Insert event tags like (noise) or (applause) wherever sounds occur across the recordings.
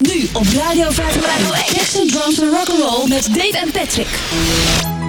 Nu op Radio 501. Jackson Drums and Rock'n'Roll met Dave en Patrick.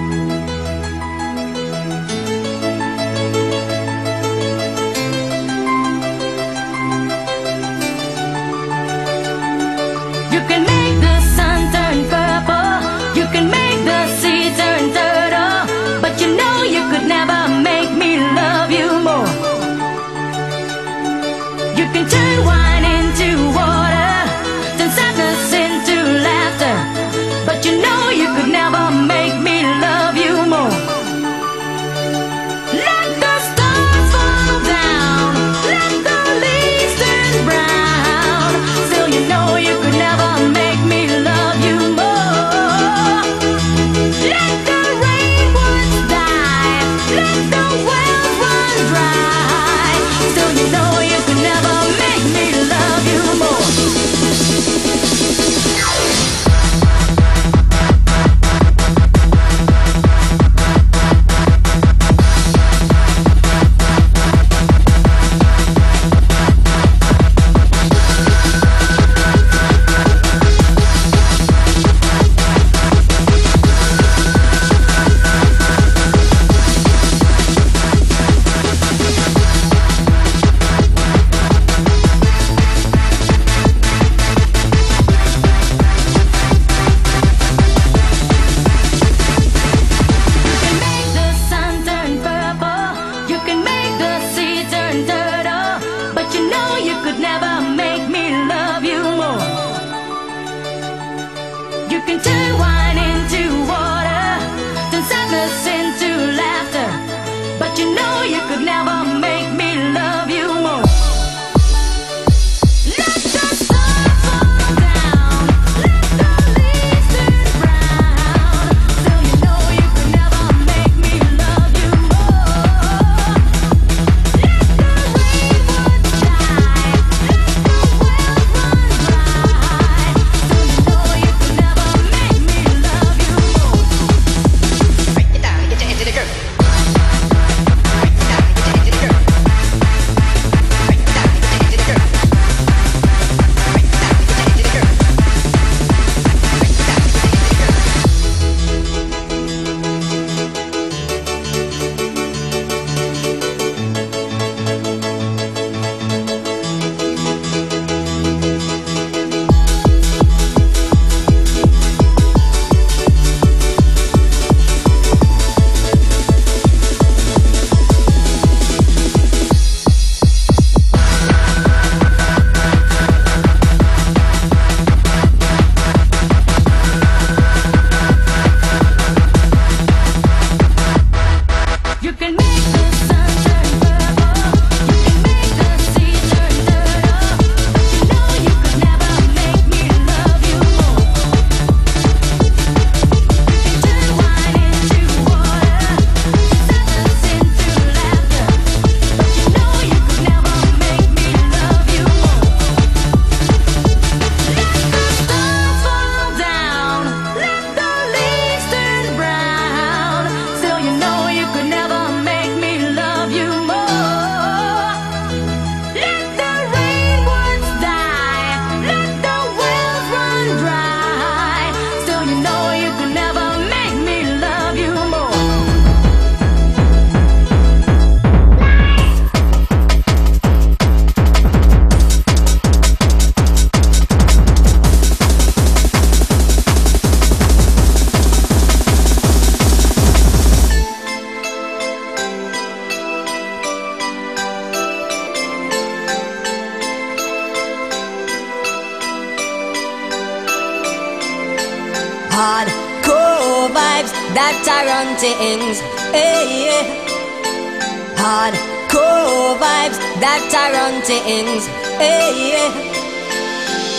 Hey, yeah.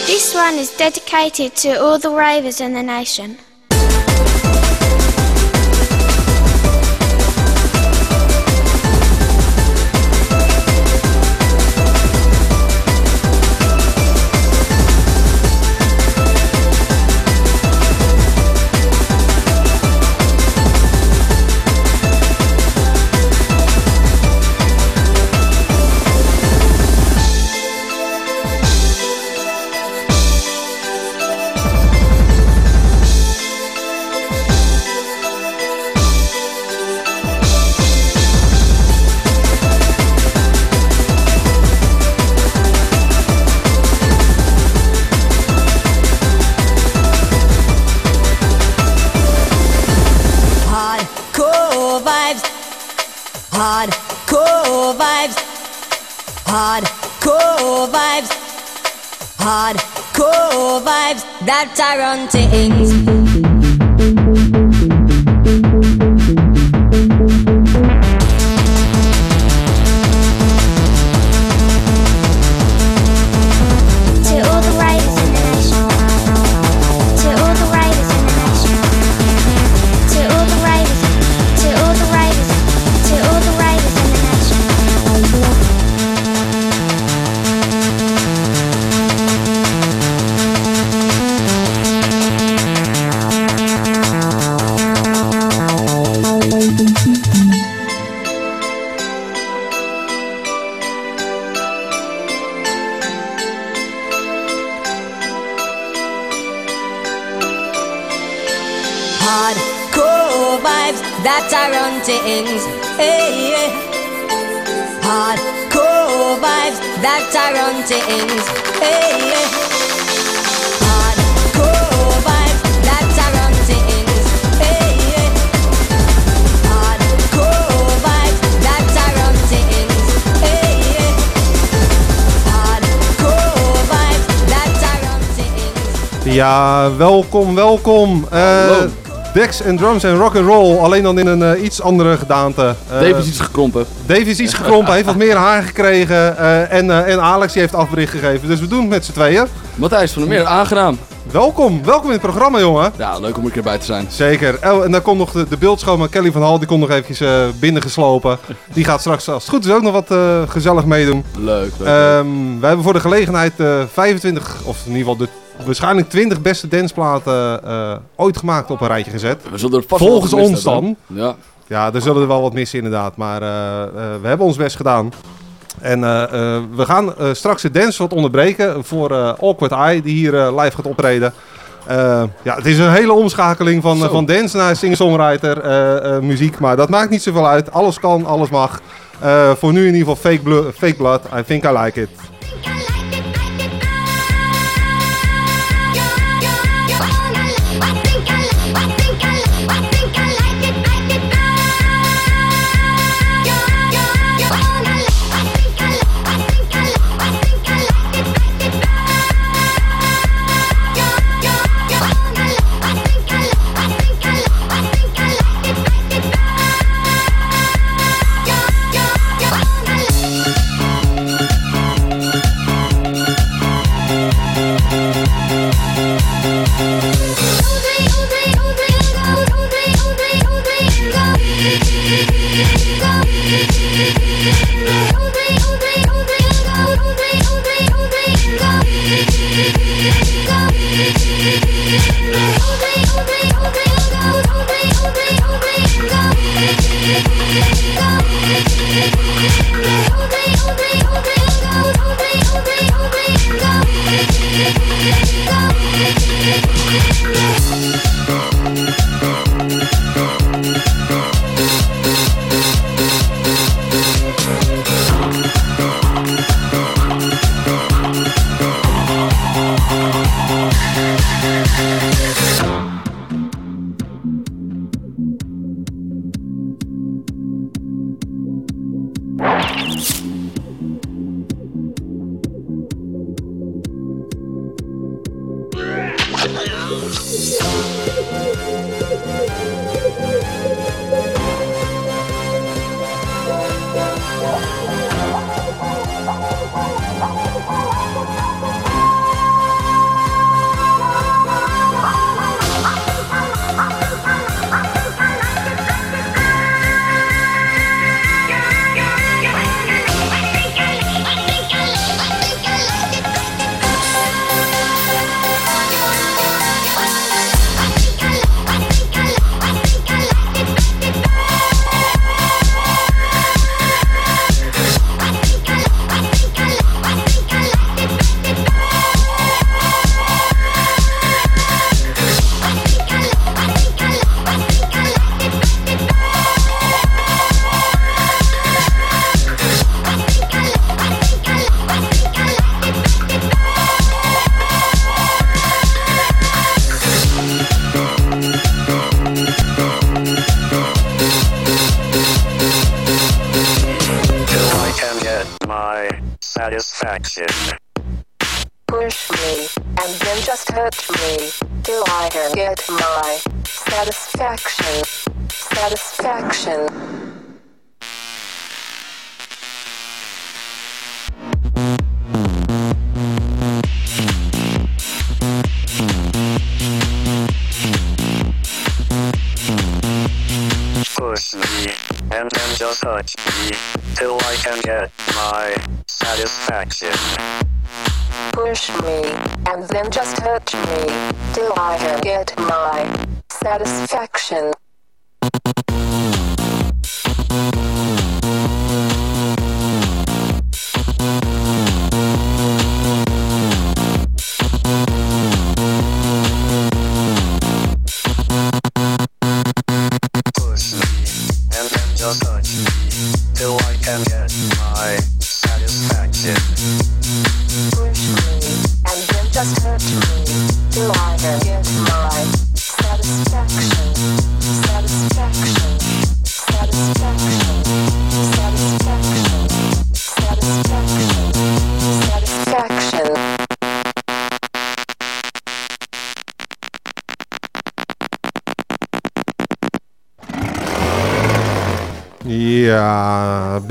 This one is dedicated to all the ravers in the nation. that I run things. Ja, welkom, welkom. Hallo. Dex en drums en rock and roll, alleen dan in een eh, iets andere gedaante. Eh, Dave is iets gekrompen. Dave is iets gekrompen, hij heeft wat meer haar gekregen en, en Alex die heeft afbericht gegeven. Dus we doen het met z'n tweeën. Matthijs van der Meer, aangenaam. Welkom, welkom in het programma jongen. Ja, leuk om een keer bij te zijn. Zeker. Oh, en dan komt nog de, de beeldschoonmaak Kelly van Hal, die komt nog eventjes eh, binnengeslopen. Die gaat straks, als het goed is, ook nog wat gezellig meedoen. Leuk, leuk. leuk. Ehm wij hebben voor de gelegenheid eh 25, of in ieder geval de waarschijnlijk 20 beste danceplaten eh, ooit gemaakt op een rijtje gezet. we zullen er vast wel volgens ons hebben. dan. Ja, Ja, er zullen er wel wat missen inderdaad, maar eh, eh, we hebben ons best gedaan. En eh, eh, we gaan eh, straks de dance wat onderbreken voor eh, Awkward Eye, die hier live gaat optreden. Eh, ja, het is een hele omschakeling van, Zo. van dance naar singer-songwriter eh, eh, muziek, maar dat maakt niet zoveel uit. Alles kan, alles mag. Eh, voor nu in ieder geval fake, fake blood. I think I like it.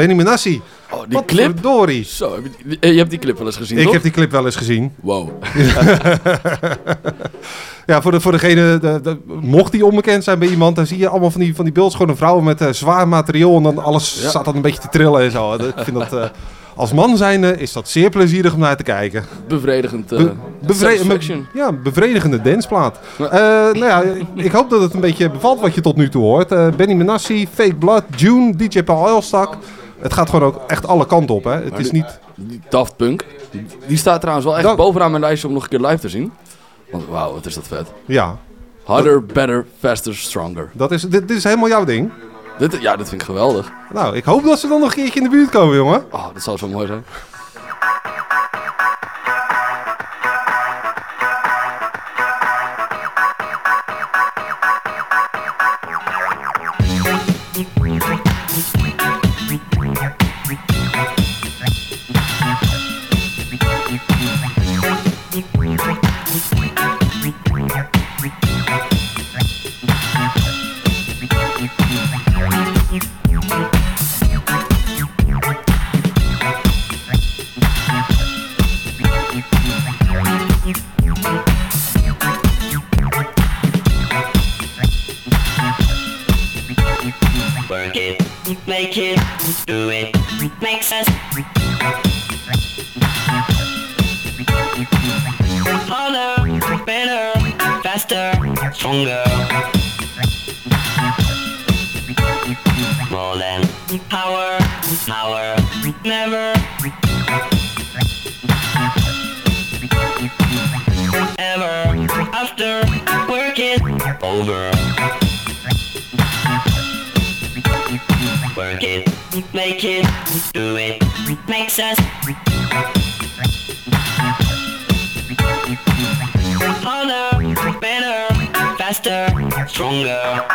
Benny Benassi. Oh, die Wat clip. verdorie. Zo, je, eh, je hebt die clip wel eens gezien, Ik toch? heb die clip wel eens gezien. Wow. (laughs) Ja, voor, de, voor degene, de, de- mocht die onbekend zijn bij iemand, dan zie je allemaal van die, van die beeldschone vrouwen met eh, zwaar materiaal en dan alles Ja. staat dan een beetje te trillen en zo. (laughs) Ik vind dat, eh, als man zijnde is dat zeer plezierig om naar te kijken. Bevredigend. Be- bevre- satisfaction. ja, bevredigende. Eh, nou ja, ik hoop dat het een beetje bevalt wat je tot nu toe hoort. Benny Benassi, Fake Blood, June, DJ Paul Oilstak. Het gaat gewoon ook echt alle kanten op. Hè. Het Maar is niet... Die Daft Punk. Die, staat trouwens wel echt bovenaan mijn lijstje om nog een keer live te zien. Want wauw, wat is dat vet. Ja, Harder, better, faster, stronger. dat is, dit, dit is helemaal jouw ding. Dit, ja, dit vind ik geweldig. Nou, ik hoop dat ze dan nog een keertje in de buurt komen, jongen. Oh, dat zou zo mooi zijn. Work it, make it, do it, make sense. Harder, better, faster, stronger. More than power, power, never. Ever after work it over. Work it, make it, do it, make sense. Harder, better, faster, stronger.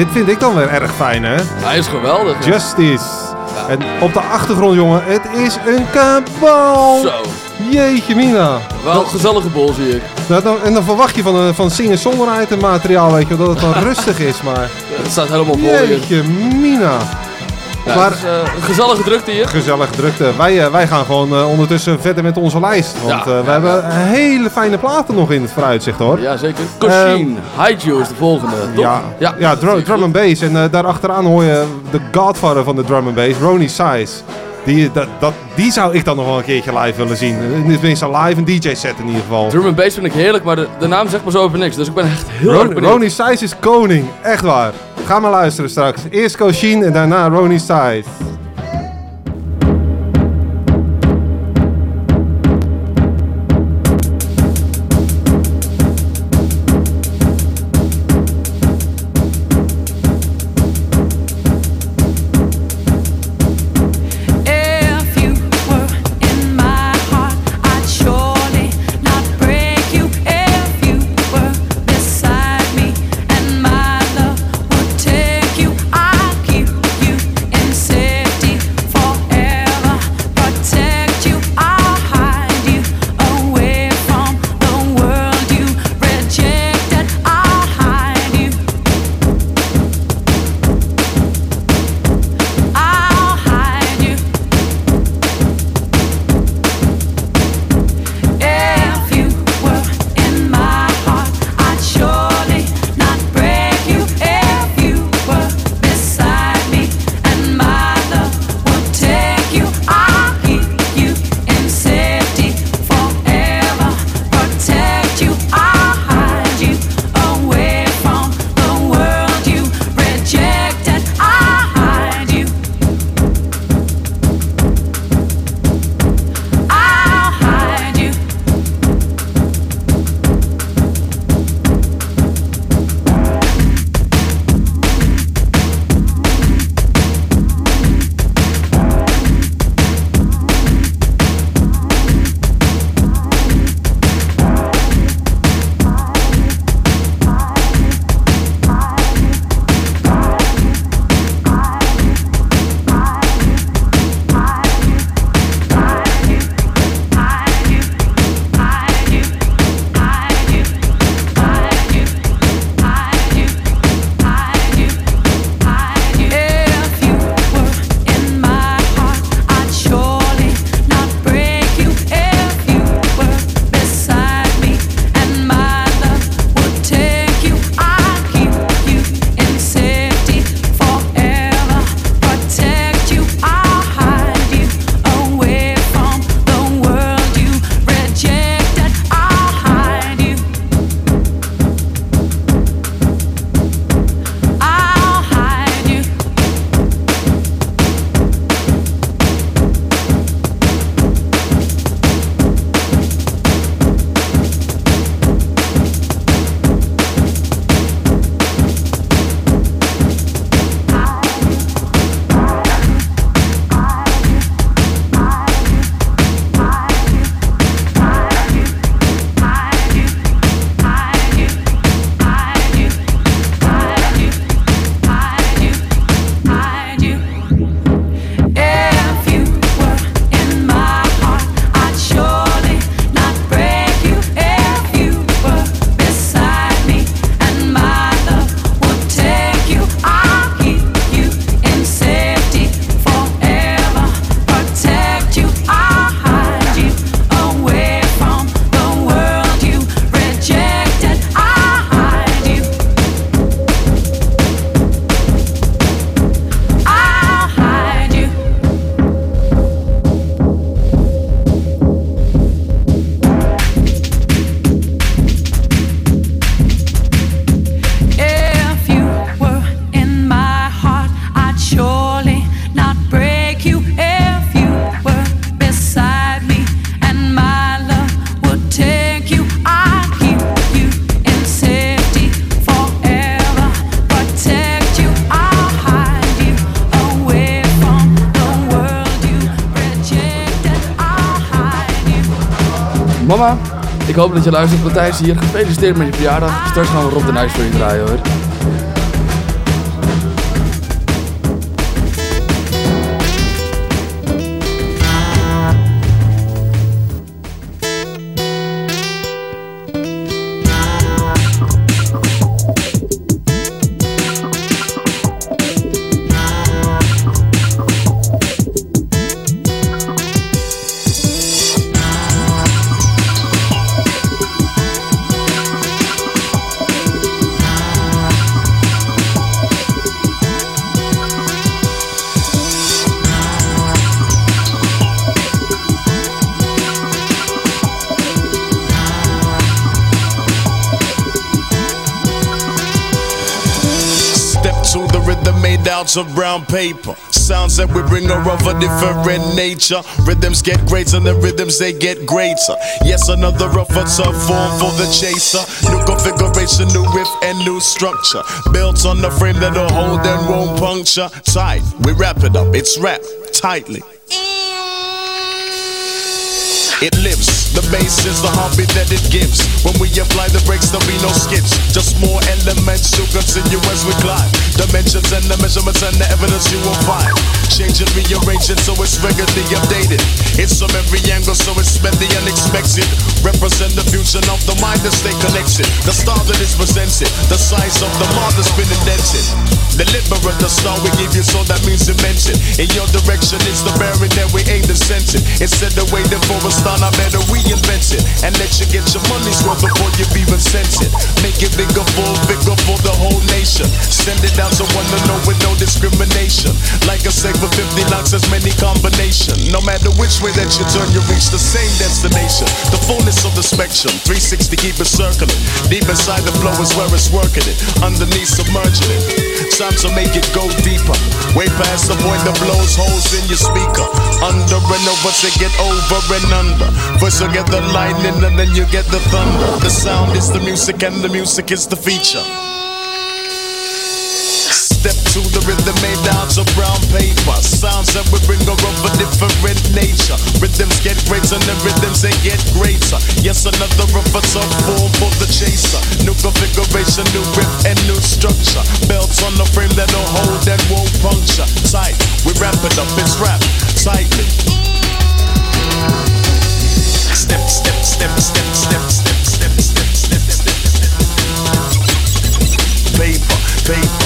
Dit vind ik dan weer erg fijn, hè? Hij is geweldig. Hè? Justice. En op de achtergrond, jongen, het is een kabal. Zo. Jeetje mina. Wel een gezellige bol, zie ik. Dat, en dan verwacht je van, van zingen zonderheid en materiaal, weet je, dat het dan (laughs) rustig is, maar... Het staat helemaal vol Jeetje mina. Maar- een gezellige drukte hier. Gezellig drukte. Wij, eh, wij gaan gewoon eh, ondertussen verder met onze lijst. Want Ja, we hebben hele fijne platen nog in het vooruitzicht hoor. Ja, zeker. Coshin, Haiju is de volgende? Ja, ja, ja drum, drum and bass. En eh daar achteraan hoor je de godfather van de drum and bass, Ronnie Size. Die, dat, dat, die zou ik dan nog wel een keertje live willen zien. Tenminste, live een DJ-set in ieder geval. Drum and bass vind ik heerlijk, maar de, de naam zegt me zo over niks. Dus ik ben echt heel erg Ron, benieuwd. Ronnie Size is koning, echt waar. Ga maar luisteren straks. Eerst Koshin en daarna Ronnie Size. Hoop dat je luistert. Matthijs hier. Gefeliciteerd met je verjaardag. Straks gaan we Rob de Nijs voor je draaien hoor. Made of brown paper. Sounds that we bring are of a different nature. Rhythms get greater, the rhythms they get greater. Yes, another rougher tough form for the chaser. New configuration, new riff, and new structure. Built on the frame that'll hold and won't puncture. Tight, we wrap it up, it's wrapped tightly. It lives, the bass is the heartbeat that it gives. When we apply the brakes, there'll be no skips. Just more elements to continue as we climb. Dimensions and the measurements and the evidence you will find. Change it, rearrange so it's regularly updated. It's from every angle, so it's meant the unexpected. Represent the fusion of the mind that stay connected. The star that is presented, the size of the mark that's been indented. Deliberate the star we give you, so that means dimension. In your direction, it's the bearing that we aim to sense. Instead of waiting for a star, I better reinvent it and let you get your money's worth before you've even sent it. Make it bigger, full, bigger for the whole nation. Send it down to one to know with no discrimination. Like I say, for 50 locks, there's many combination. No matter which way that you turn, you reach the same destination. The fullness of the spectrum, 360 keep it circling. Deep inside the flow is where it's working it. Underneath submerging it. Time to make it go deeper. Way past the point that blows holes in your speaker. Under and over to get over and under. You get the lightning and then you get the thunder. The sound is the music and the music is the feature. Step to the rhythm made out of brown paper. Sounds that we bring are of a different nature. Rhythms get greater and the rhythms they get greater. Yes, another of a tough form for the chaser. New configuration, new riff and new structure. Belts on the frame that'll hold and won't puncture. Tight, we wrap it up, it's wrapped tightly. Paper, paper.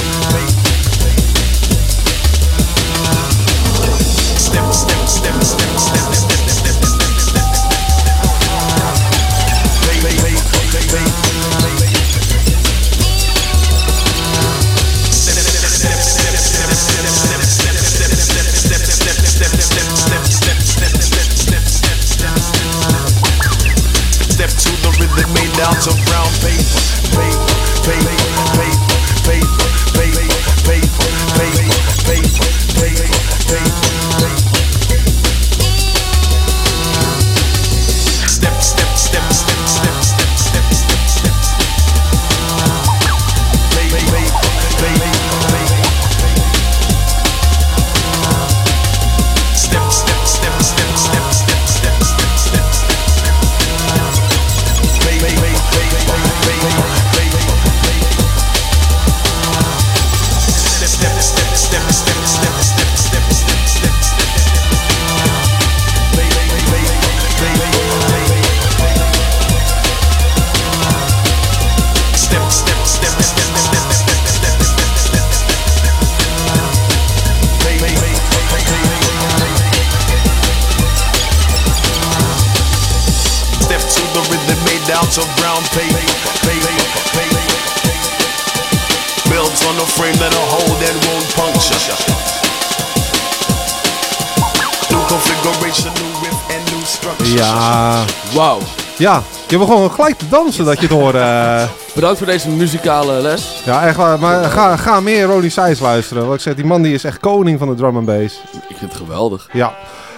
Ja. Je begon gelijk te dansen dat je het hoorde. Bedankt voor deze muzikale les. Ja, echt waar. Maar ga, ga meer Ronnie Size luisteren. Wat ik zeg, die man die is echt koning van de drum and bass. Ik vind het geweldig. Ja.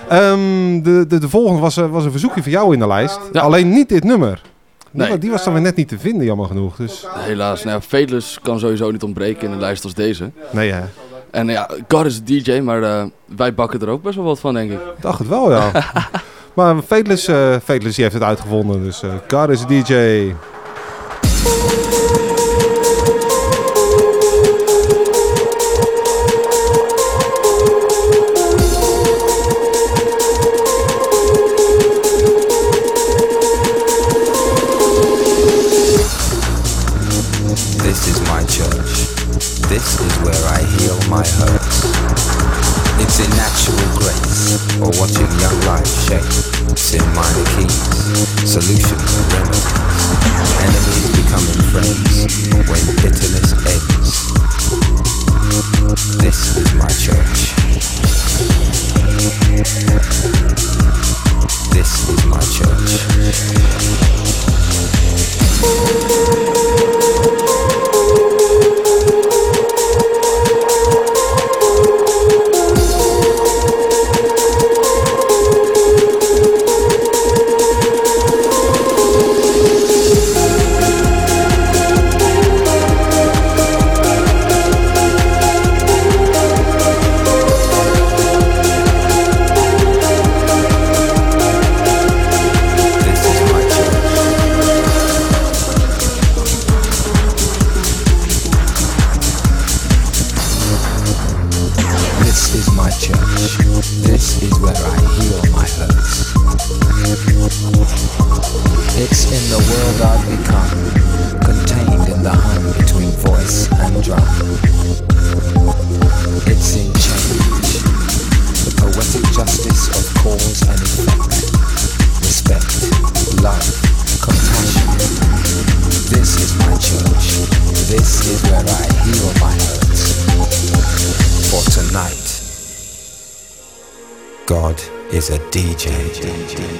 Ehm, de, de, de volgende was, eh, was een verzoekje van jou in de lijst. Ja. Alleen niet dit nummer. Die, Nee. die was dan weer net niet te vinden, jammer genoeg. Dus Helaas. Nou kan sowieso niet ontbreken in een lijst als deze. nee, hè. En ja, God is DJ, maar eh, wij bakken er ook best wel wat van, denk ik. Ik dacht het wel, ja. (laughs) maar Fateless, eh Fateless die heeft het uitgevonden. Dus eh God is a DJ. This is my church. This is where I heal my hurts. It's in natural grace, or watching young life shape. In minor keys, solutions and remedies. Enemies becoming friends when bitterness ends. This is my church. This is my church. Is a DJ.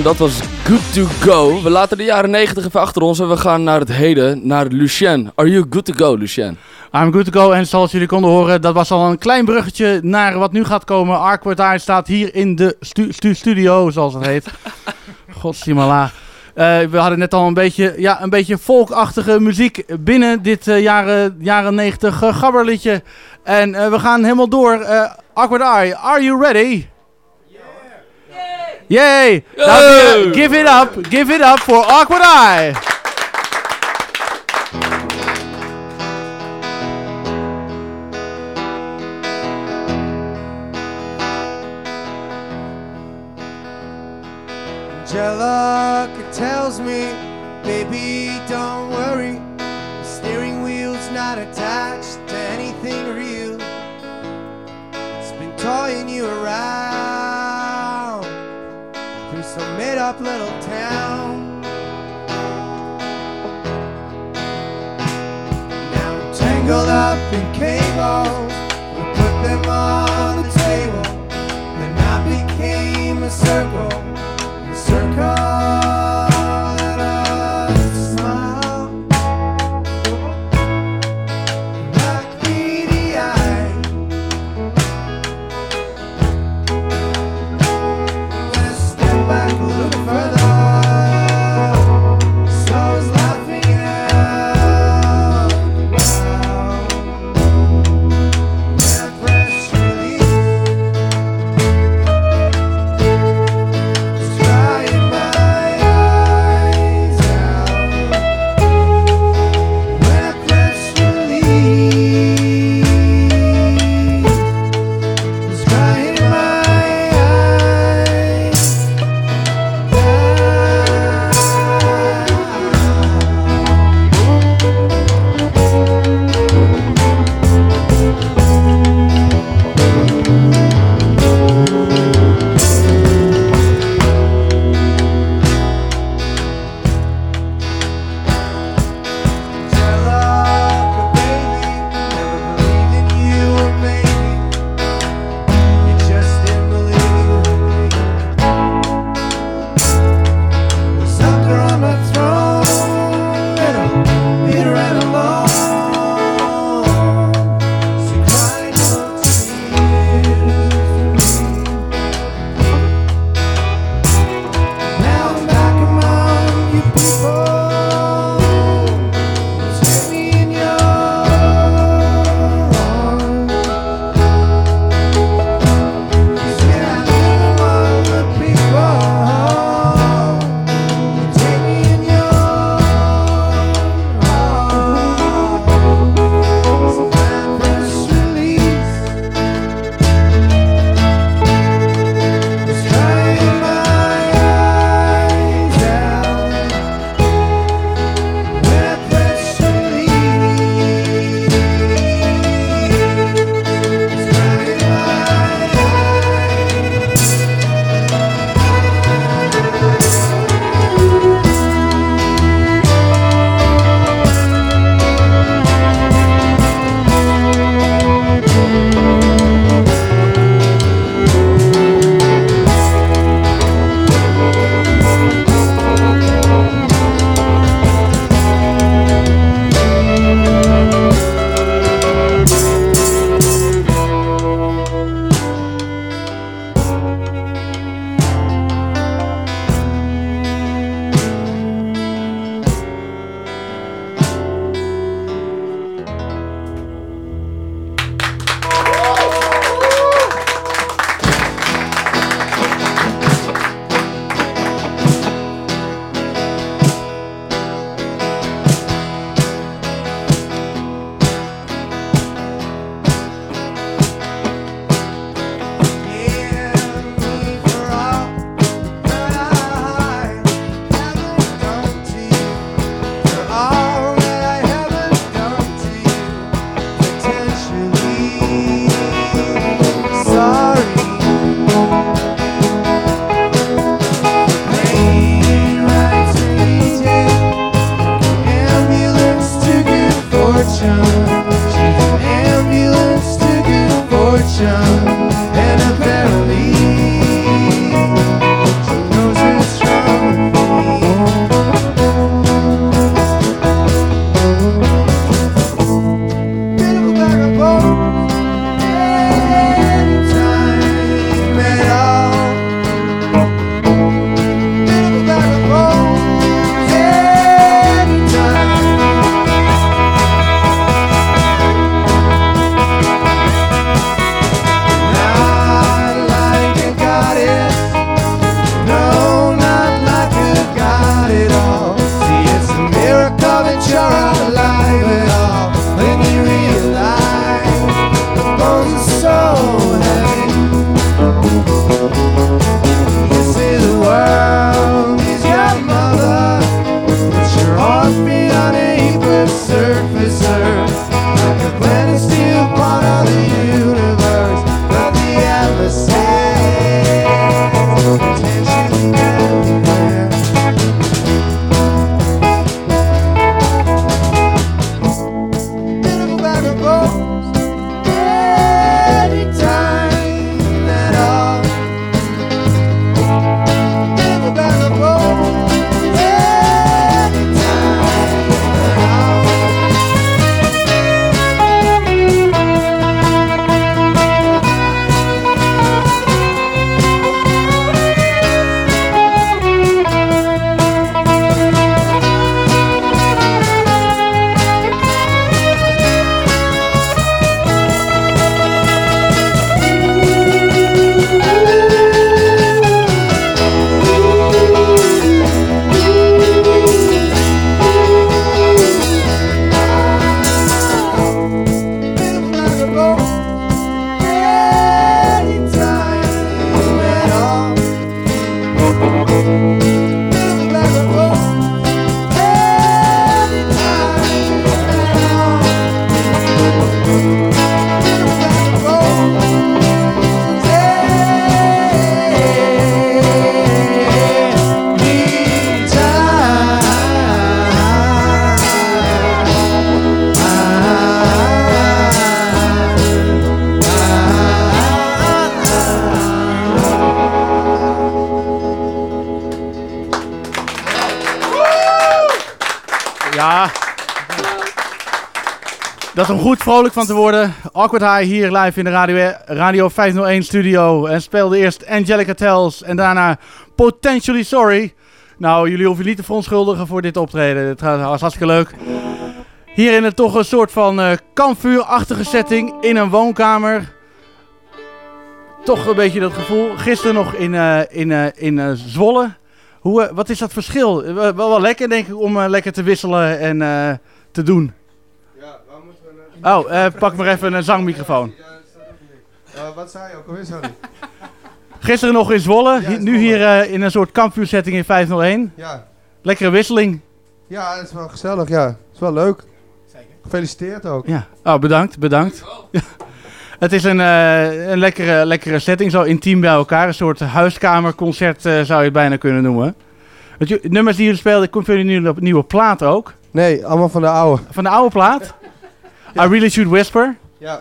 En dat was Good to Go. We laten de jaren 90 even achter ons en we gaan naar het heden, naar Lucien. Are you good to go, Lucien? I'm good to go. En zoals jullie konden horen, dat was al een klein bruggetje naar wat nu gaat komen. Arkward Eye staat hier in de stu- stu- studio, zoals het heet. (laughs) Godzimala. Eh we hadden net al een beetje, ja, een beetje folkachtige muziek binnen dit eh, jaren, jaren 90 uh, gabberliedje. En eh, we gaan helemaal door. Eh Awkward Eye, are you ready? Yay! Nou, eh, give it up, give it up for Awkward Eye. Angelica tells me, baby, don't worry. The steering wheel's not attached to anything real. It's been toying you around through some made up little town. Now tangled up in cables, we put them on the table. Then I became a circle a circle om goed vrolijk van te worden. Awkward High hier live in de Radio, Radio 501 studio. En speelde eerst Angelica Tells en daarna Potentially Sorry. Nou, jullie hoeven niet te verontschuldigen voor dit optreden. Het was hartstikke leuk. Hier in een toch een soort van eh kampvuurachtige setting in een woonkamer. Toch een beetje dat gevoel. Gisteren nog in, eh, in, eh, in Zwolle. Hoe, wat is dat verschil? Wel, wel lekker denk ik om lekker te wisselen en te doen. Oh, eh, pak maar even een zangmicrofoon. Eh, wat zei je ook alweer, sorry? (laughs) Gisteren nog in Zwolle, nu hier eh, in een soort kampvuursetting in 501. Ja. Lekkere wisseling. Ja, het is wel gezellig, ja. Het is wel leuk. Zeker. Gefeliciteerd ook. Ja. Oh, bedankt, bedankt. Ja. Het is een, eh, een lekkere, lekkere setting, zo intiem bij elkaar. Een soort huiskamerconcert eh, zou je het bijna kunnen noemen. Want je, nummers die jullie speelden, komt jullie nieuwe, nieuwe plaat ook? Nee, allemaal van de oude. Van de oude plaat? I Really Should Whisper? Ja.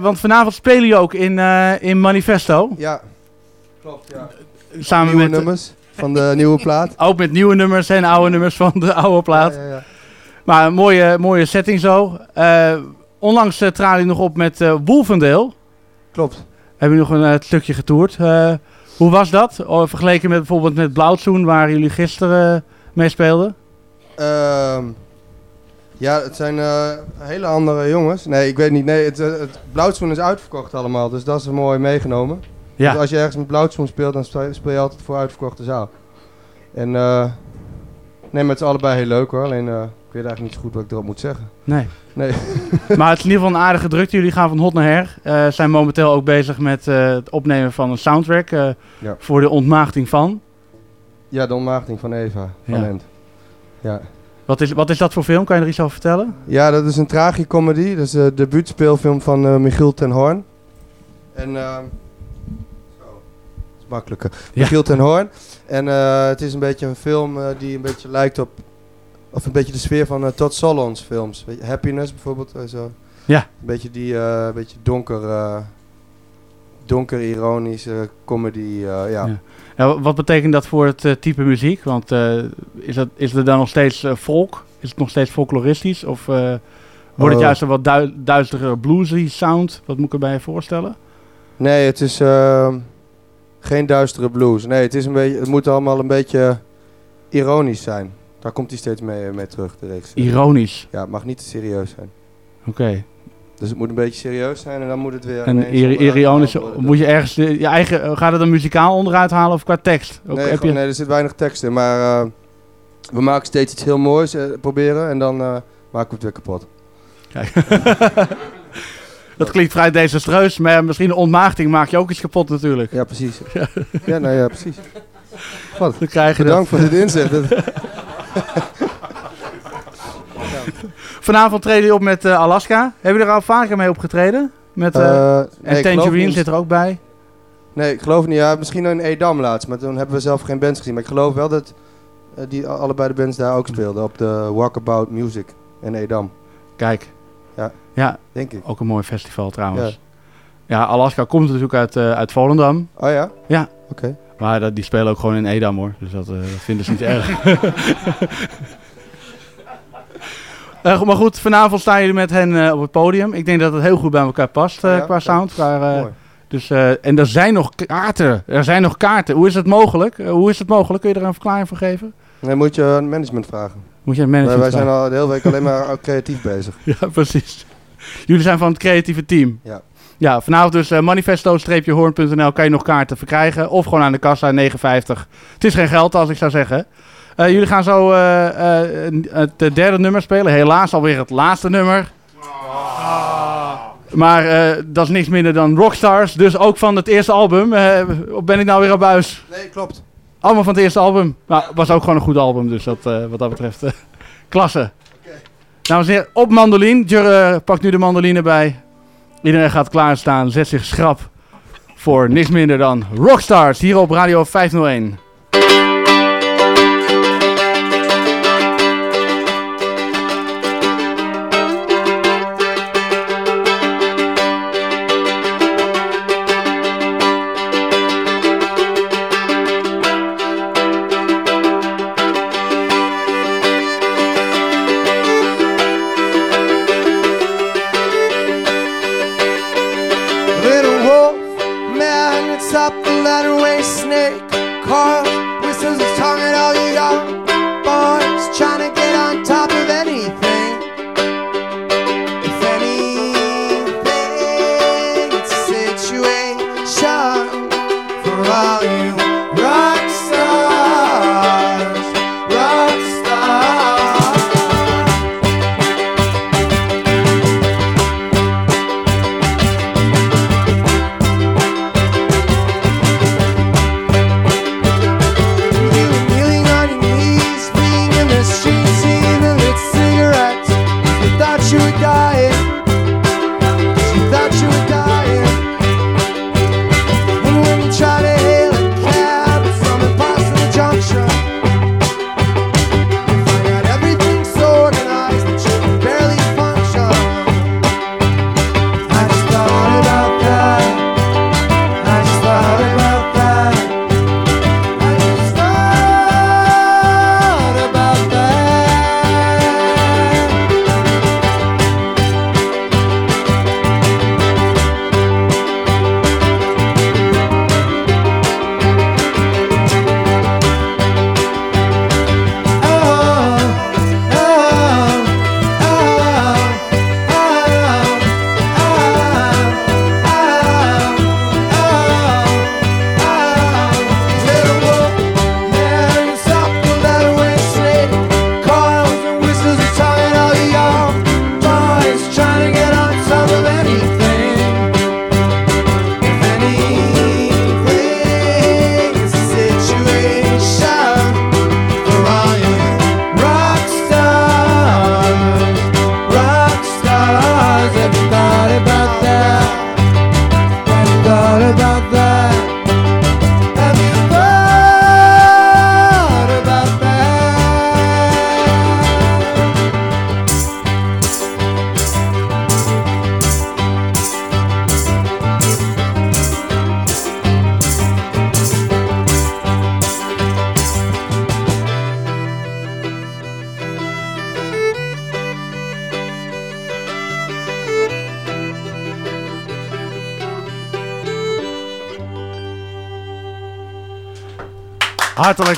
Want vanavond spelen jullie ook in, eh, in Manifesto. Ja. Klopt, ja. Samen Nieuwe met eh, nummers van de nieuwe plaat. (laughs) Ook met nieuwe nummers en oude nummers van de oude plaat. Ja, ja, ja. Maar een mooie, mooie setting zo. Eh, onlangs uh, traden jullie nog op met eh Wolfendale. Klopt. Hebben jullie nog een eh, stukje getoerd. Eh, hoe was dat? Oh, vergeleken met bijvoorbeeld met Blauwzoen, waar jullie gisteren eh, mee speelden? Ehm, ja, het zijn eh, hele andere jongens. Nee, ik weet niet. Nee, het, eh, het is uitverkocht allemaal. Dus dat is mooi meegenomen. Ja. Dus als je ergens met Blauwschoen speelt, dan speel je altijd voor uitverkochte zaal. En eh nee, maar het is allebei heel leuk hoor. Alleen ik weet eigenlijk niet zo goed wat ik erop moet zeggen. Nee. Nee. (laughs) maar het is in ieder geval een aardige drukte. Jullie gaan van hot naar her. Zijn momenteel ook bezig met het opnemen van een soundtrack Ja. voor de ontmaagding van. Ja, de ontmaagding van Eva. Van Ja. Ja. Wat is, wat is dat voor film? Kan je er iets over vertellen? Ja, dat is een tragicomedy. Dat is de debuutspeelfilm van eh, Michiel ten Hoorn. En, ehm zo, dat is makkelijker. Ja. Michiel ten Hoorn. En eh, het is een beetje een film eh, die een beetje lijkt op, of een beetje de sfeer van eh, Todd Solondz films. Weet je, Happiness bijvoorbeeld. eh, zo. Ja. Een beetje die, eh, beetje donker, eh, donker ironische comedy, eh, ja. Ja. Ja, wat betekent dat voor het eh, type muziek? Want eh, is, dat, is er dan nog steeds eh, folk? Is het nog steeds folkloristisch? Of wordt het Oh. juist een wat dui duistere bluesy sound? Wat moet ik erbij voorstellen? Nee, het is ehm, geen duistere blues. Nee, het, is een beetje, het moet allemaal een beetje ironisch zijn. Daar komt hij steeds mee, mee terug, de. Ironisch? Ja, het mag niet te serieus zijn. Oké. Dus het moet een beetje serieus zijn en dan moet het weer... En ineens iri- onderuit ironisch, gehaald worden. moet je ergens je eigen, gaat het een muzikaal onderuit halen of qua tekst? Ook, Nee, heb gewoon- je, nee, er zit weinig tekst in, maar eh, we maken steeds iets heel moois, eh, proberen, en dan eh, maken we het weer kapot. Kijk. (laughs) dat klinkt vrij desastreus, maar misschien een ontmaagding maak je ook iets kapot natuurlijk. Ja, precies. Ja, nou ja, precies. (laughs) Wat? Dan krijg je Bedankt dat. voor dit inzicht. (laughs) Vanavond treden jullie op met eh, Alaska. Hebben jullie er al vaker mee opgetreden? Met, nee, en Tangerine zit er ook bij. Nee, ik geloof niet. Ja, misschien in Edam laatst, maar toen hebben we zelf geen bands gezien. Maar ik geloof wel dat die allebei de bands daar ook speelden op de Walkabout Music in Edam. Kijk. Ja, Ja, denk ik. ook een mooi festival trouwens. Ja, Alaska komt natuurlijk uit, uit Volendam. Oh ja? Ja. Oké. Maar dat, die spelen ook gewoon in Edam hoor. Dus dat, dat vinden ze niet (laughs) erg. Eh, maar goed, vanavond staan jullie met hen eh, op het podium. Ik denk dat het heel goed bij elkaar past eh, ja? qua sound. Qua, dus, en er zijn nog kaarten. Er zijn nog kaarten. Hoe is het mogelijk? Hoe is het mogelijk? Kun je er een verklaring voor geven? Nee, moet je aan management vragen. Moet je aan Wij, management wij zijn vragen. al de hele week alleen maar (laughs) creatief bezig. Ja, precies. Jullie zijn van het creatieve team. Ja. Ja, vanavond dus manifesto-hoorn.nl kan je nog kaarten verkrijgen. Of gewoon aan de kassa, 9,50. Het is geen geld, als ik zou zeggen. Eh, jullie gaan zo eh, eh, het derde nummer spelen. Helaas alweer het laatste nummer. Maar eh, dat is niks minder dan Rockstars. Dus ook van het eerste album. Eh, ben ik nou weer op buis? Nee, klopt. Allemaal van het eerste album. Maar was ook gewoon een goed album. Dus dat, eh, wat dat betreft, eh, (laughs) klasse. Dames en heren, op mandoline. Jur pakt nu de mandoline bij. Iedereen gaat klaarstaan. Zet zich schrap voor niks minder dan Rockstars. Hier op Radio 501.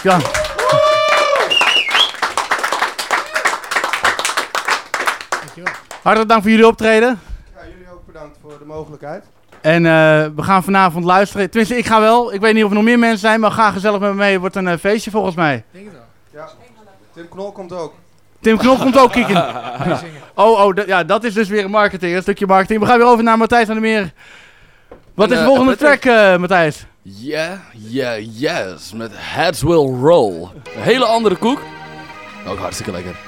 Hartelijk dank. Hartelijk dank voor jullie optreden. Ja, jullie ook bedankt voor de mogelijkheid. En eh, we gaan vanavond luisteren. Tenminste, ik ga wel. Ik weet niet of er nog meer mensen zijn, maar ga gezellig met me mee. Het wordt een eh, feestje volgens mij. Ja. Tim Knol komt ook. Tim Knop komt ook kieken. (laughs) oh, oh, dat- ja, dat is dus weer een marketing, een stukje marketing. We gaan weer over naar Matthijs van der Meer. Wat En, is de eh, volgende track, eh, Matthijs? Yeah, yeah, yes. Met Heads Will Roll. Een hele andere koek. Ook hartstikke lekker.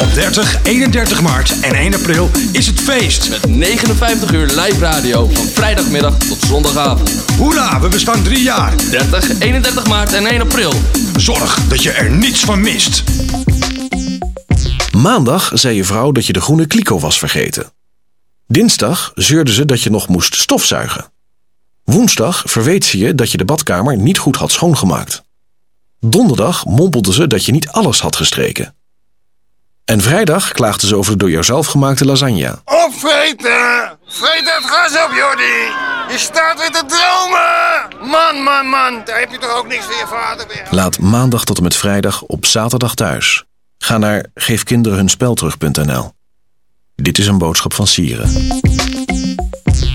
Op 30, 31 maart en 1 april is het feest. Met 59 uur live radio van vrijdagmiddag tot zondagavond. Hoera, we bestaan drie jaar. 30, 31 maart en 1 april. Zorg dat je er niets van mist. Maandag zei je vrouw dat je de groene kliko was vergeten. Dinsdag zeurde ze dat je nog moest stofzuigen. Woensdag verweet ze je dat je de badkamer niet goed had schoongemaakt. Donderdag mompelde ze dat je niet alles had gestreken. En vrijdag klaagde ze over de door jouzelf gemaakte lasagne. Opvreten! Vreet het gas op, Jordi! Je staat weer te dromen! Man, man, man, daar heb je toch ook niks van je vader weer. Laat maandag tot en met vrijdag op zaterdag thuis. Ga naar geefkinderenhunspelterug.nl. Dit is een boodschap van Sieren.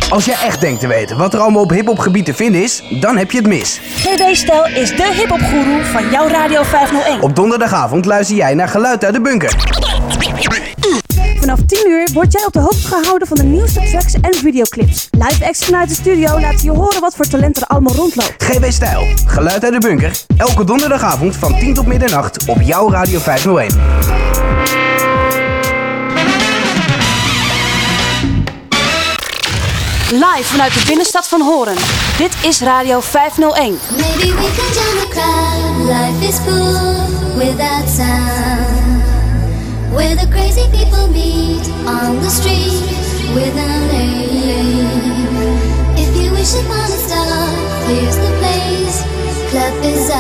Als jij echt denkt te weten wat er allemaal op hiphopgebied te vinden is, dan heb je het mis. GB Stel is de hiphopgoeroe van jouw Radio 501. Op donderdagavond luister jij naar Geluid uit de Bunker. Vanaf 10 uur word jij op de hoogte gehouden van de nieuwste tracks en videoclips. Live acts vanuit de studio laten je horen wat voor talent er allemaal rondloopt. GB Stijl, Geluid uit de Bunker. Elke donderdagavond van 10 tot middernacht op jouw Radio 501. Live vanuit de binnenstad van Horen. Dit is Radio 501. Maybe we can join the crowd. Life is cool without sound. Where the crazy people meet on the street without aim. If you wish upon a star, here's the place. Clap is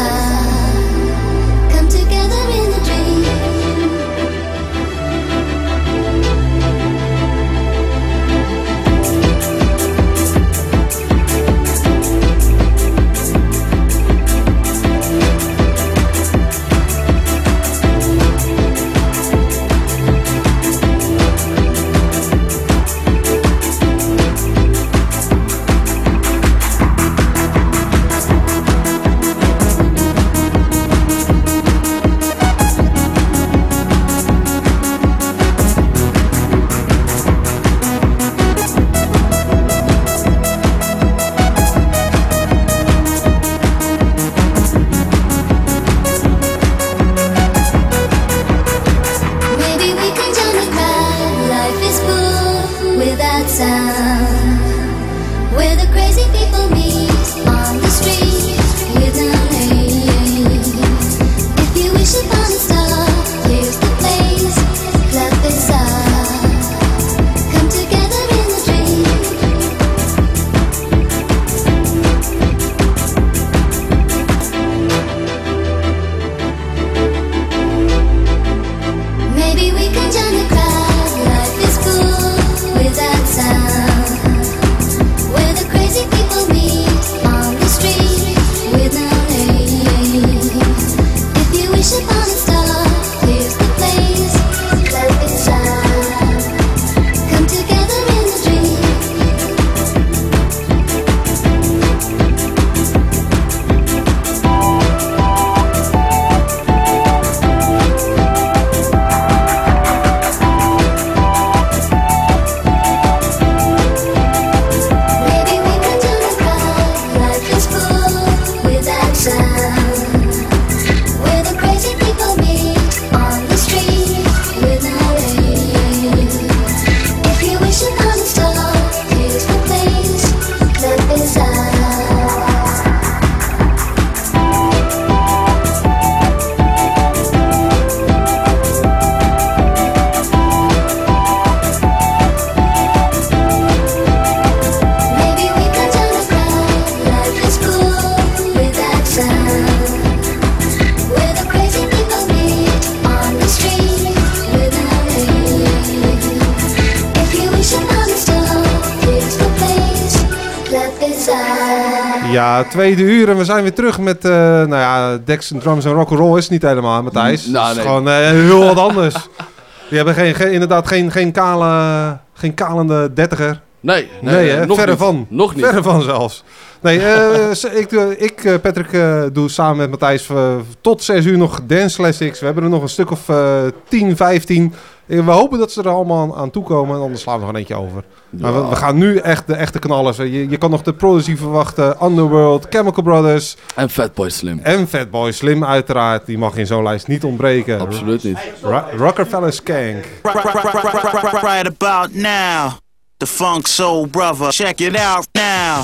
tweede uur en we zijn weer terug met, eh, nou ja, Dex en drums en rock'n'roll is het niet helemaal, Matthijs. Nou, Het is gewoon eh, heel wat anders. (laughs) Die hebben geen, geen, inderdaad geen, geen, kale, geen kalende dertiger. Nee, nee, nee, eh, hè? nog verre niet. van. Nog niet. Verre van zelfs. Nee, eh, s- ik, doe- ik eh, Patrick, eh, doe samen met Matthijs eh, tot 6 uur nog Dance Classics. We hebben er nog een stuk of eh 10, 15. Eh, We hopen dat ze er allemaal aan toekomen en anders slaan we nog een eentje over. Maar we, gaan nu echt de echte knallers. Je, je kan nog de Prodigy verwachten, Underworld, Chemical Brothers. En Fatboy Slim. En Fatboy Slim uiteraard. Die mag in zo'n lijst niet ontbreken. Absoluut niet. Ro- Rockefeller Skank. Right about now, the Funk Soul Brother. Check it out now,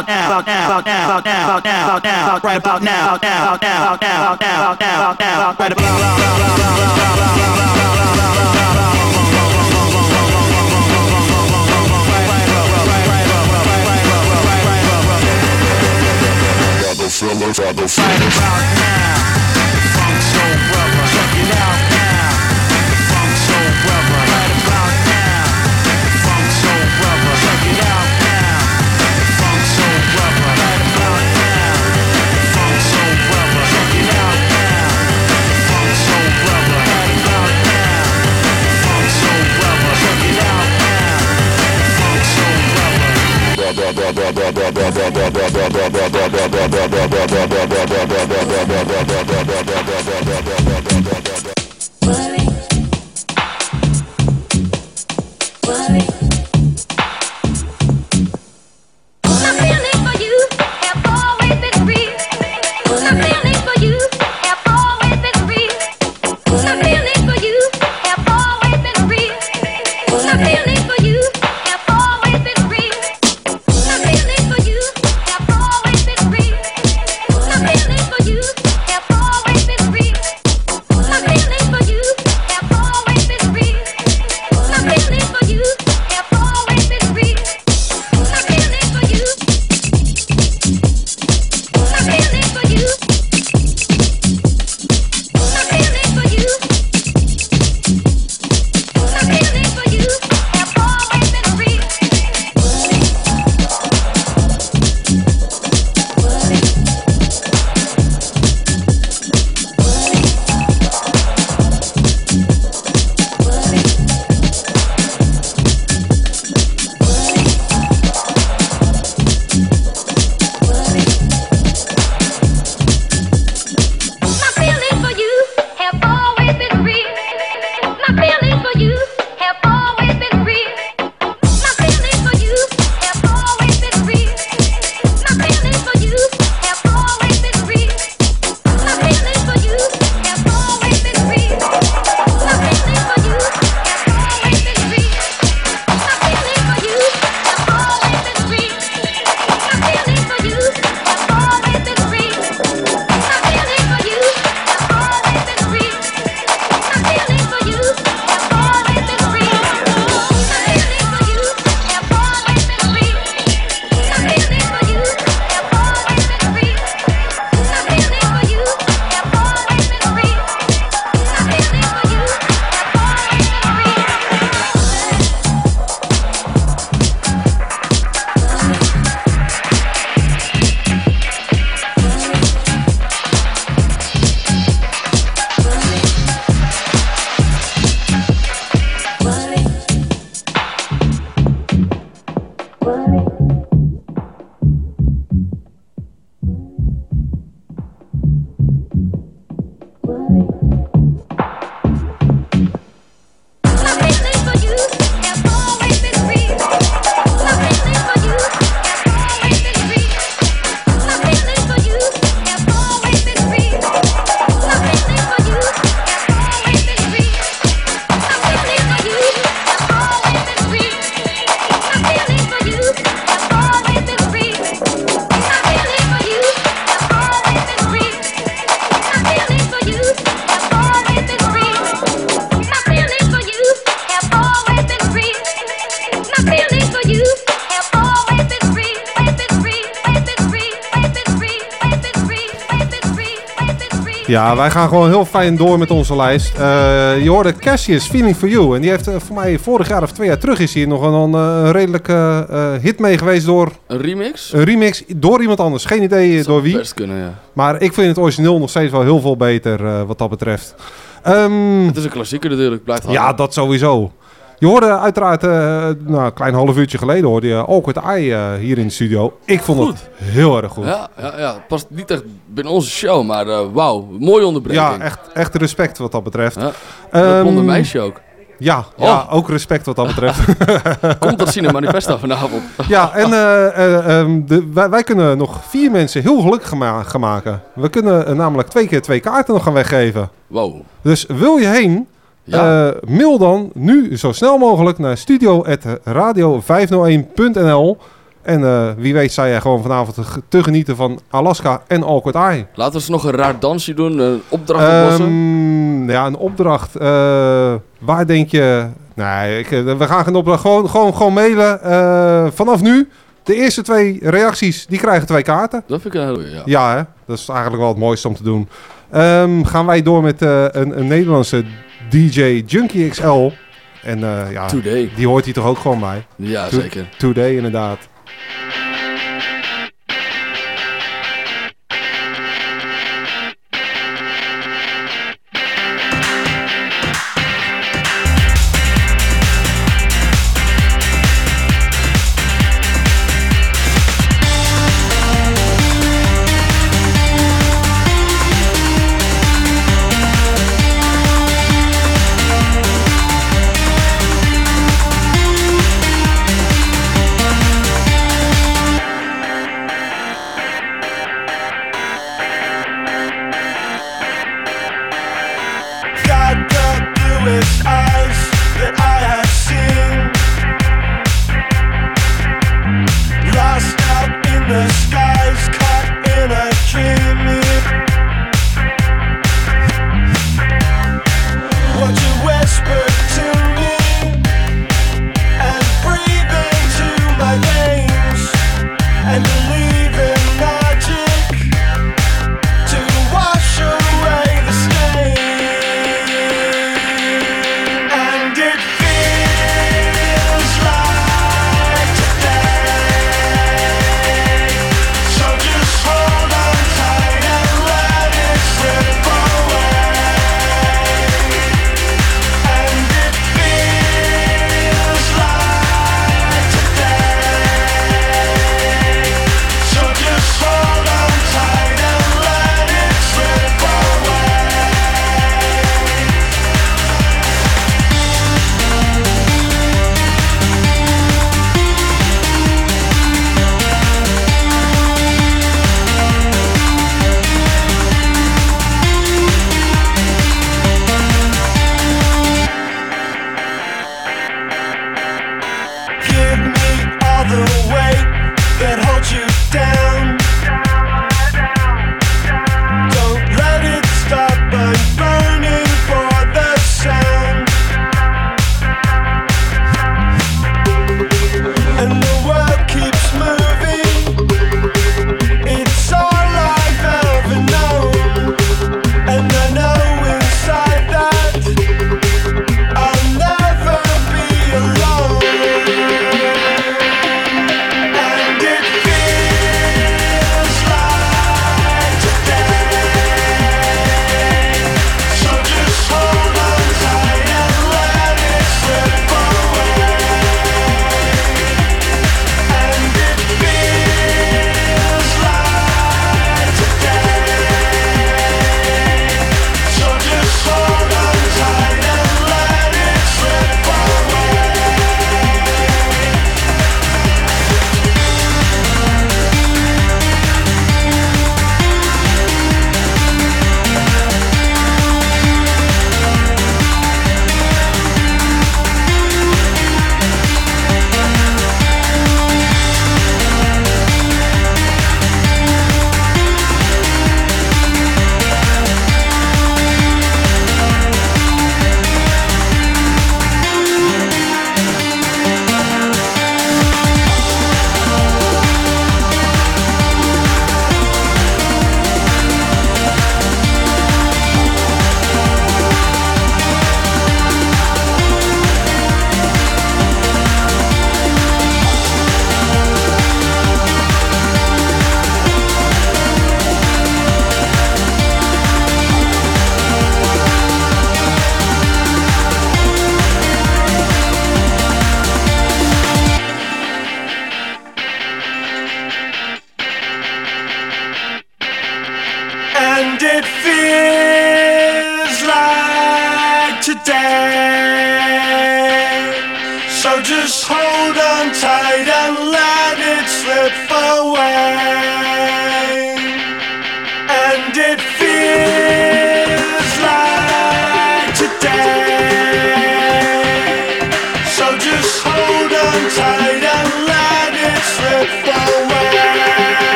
about now, about now, about now, about now, about now, right about now, about now, about now, about now, about now, about now, right about now. Ja, wij gaan gewoon heel fijn door met onze lijst. Eh, je hoorde Cassius, Feeling For You. En die heeft eh, voor mij vorig jaar of twee jaar terug is hier nog een, een, eh, redelijke hit mee geweest door... Een remix? Een remix door iemand anders. Geen idee door wie. Best kunnen, ja. Maar ik vind het origineel nog steeds wel heel veel beter wat dat betreft. Ehm, Het is een klassieker natuurlijk, blijft ja, hangen. dat sowieso. Je hoorde uiteraard, eh, nou, een klein half uurtje geleden hoorde je Awkward Eye eh, hier in de studio. Ik vond het heel erg goed. Ja, ja, ja, past niet echt binnen onze show, maar eh, wauw, mooie onderbreking. Ja, echt, echt respect wat dat betreft. Ja. Ehm, dat meisje ook. Ja, Oh. ja, ook respect wat dat betreft. (laughs) (laughs) Komt dat zien in Manifesta vanavond. ja, en eh, eh, ehm, de, wij, wij kunnen nog vier mensen heel gelukkig gema- gaan maken. We kunnen namelijk twee keer twee kaarten nog gaan weggeven. Wow. Dus wil je heen? Ja. eh, mail dan nu zo snel mogelijk naar studio.radio501.nl En eh, wie weet sta jij gewoon vanavond te, ge- te genieten van Alaska en Awkward Eye. Laten we eens nog een raar dansje doen, een opdracht oplossen. Ehm, ja, een opdracht. eh, waar denk je... Nee, ik, we gaan geen opdracht. Gewoon, gewoon, gewoon mailen. Vanaf nu, de eerste twee reacties, die krijgen twee kaarten. Dat vind ik een hele ja. Ja, hè? dat is eigenlijk wel het mooiste om te doen. Ehm, gaan wij door met een, een Nederlandse DJ, Junkie XL. En eh, ja, Today. die hoort hier toch ook gewoon bij? Ja, To- zeker. Today, inderdaad.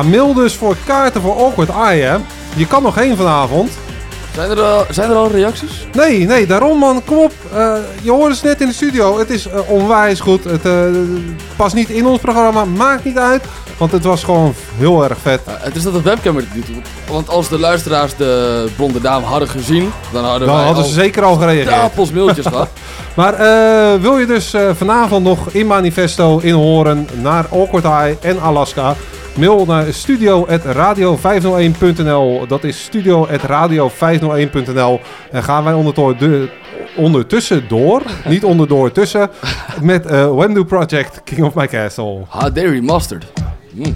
Ja, mail dus voor kaarten voor Awkward Eye, hè. Je kan nog één vanavond. Zijn er, al- zijn er al reacties? Nee, nee, daarom man, kom op. Eh, je hoorde het net in de studio. Het is eh, onwijs goed. Het eh, past niet in ons programma, maakt niet uit. Want het was gewoon heel erg vet. Het is dat de webcam er niet doet. Want als de luisteraars de blonde dame hadden gezien, dan hadden Dan hadden ze zeker al gereageerd. Stapels mailtjes gehad. (laughs) Maar wil je dus vanavond nog in Manifesto inhoren naar Awkward Eye en Alaska? Mail naar studio.radio501.nl. Dat is studio.radio501.nl. En gaan wij ondertussen door, (laughs) niet onderdoor tussen, met eh Wemdo Project King of My Castle. How dare you mustard. Mm.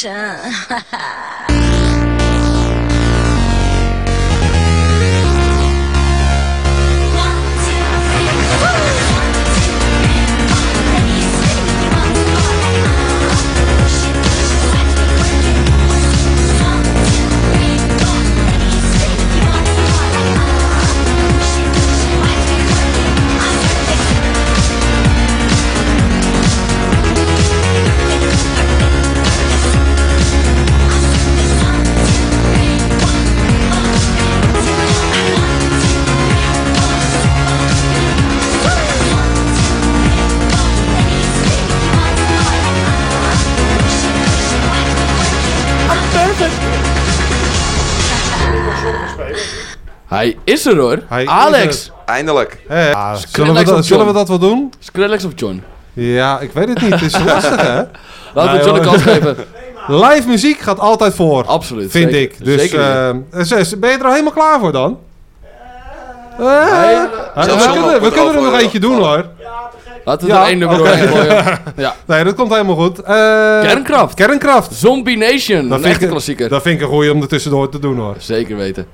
Perfection. Hij (laughs) is er hoor. Hij is Alex. er. Eindelijk. Hè, ja, zullen, we dat, zullen we dat wel doen? Skrillex of John? Ja, ik weet het niet. Het is (laughs) lastig, hè? Laten we John een hoor. kans geven. (laughs) Live muziek gaat altijd voor. Absoluut. Vind zeker. ik. Dus Zeker zes, ben je er al helemaal klaar voor dan? Eh, Nee. we kunnen, we kunnen er nog eentje doen hoor. Laten we er één nummer doorheen (laughs) gooien. Ja. Nee, dat komt helemaal goed. Eh, Kernkraft. Kernkraft. Zombie Nation. Dat een vind echte ik- klassieker. Dat vind ik een goeie om er tussendoor te doen hoor. Zeker weten.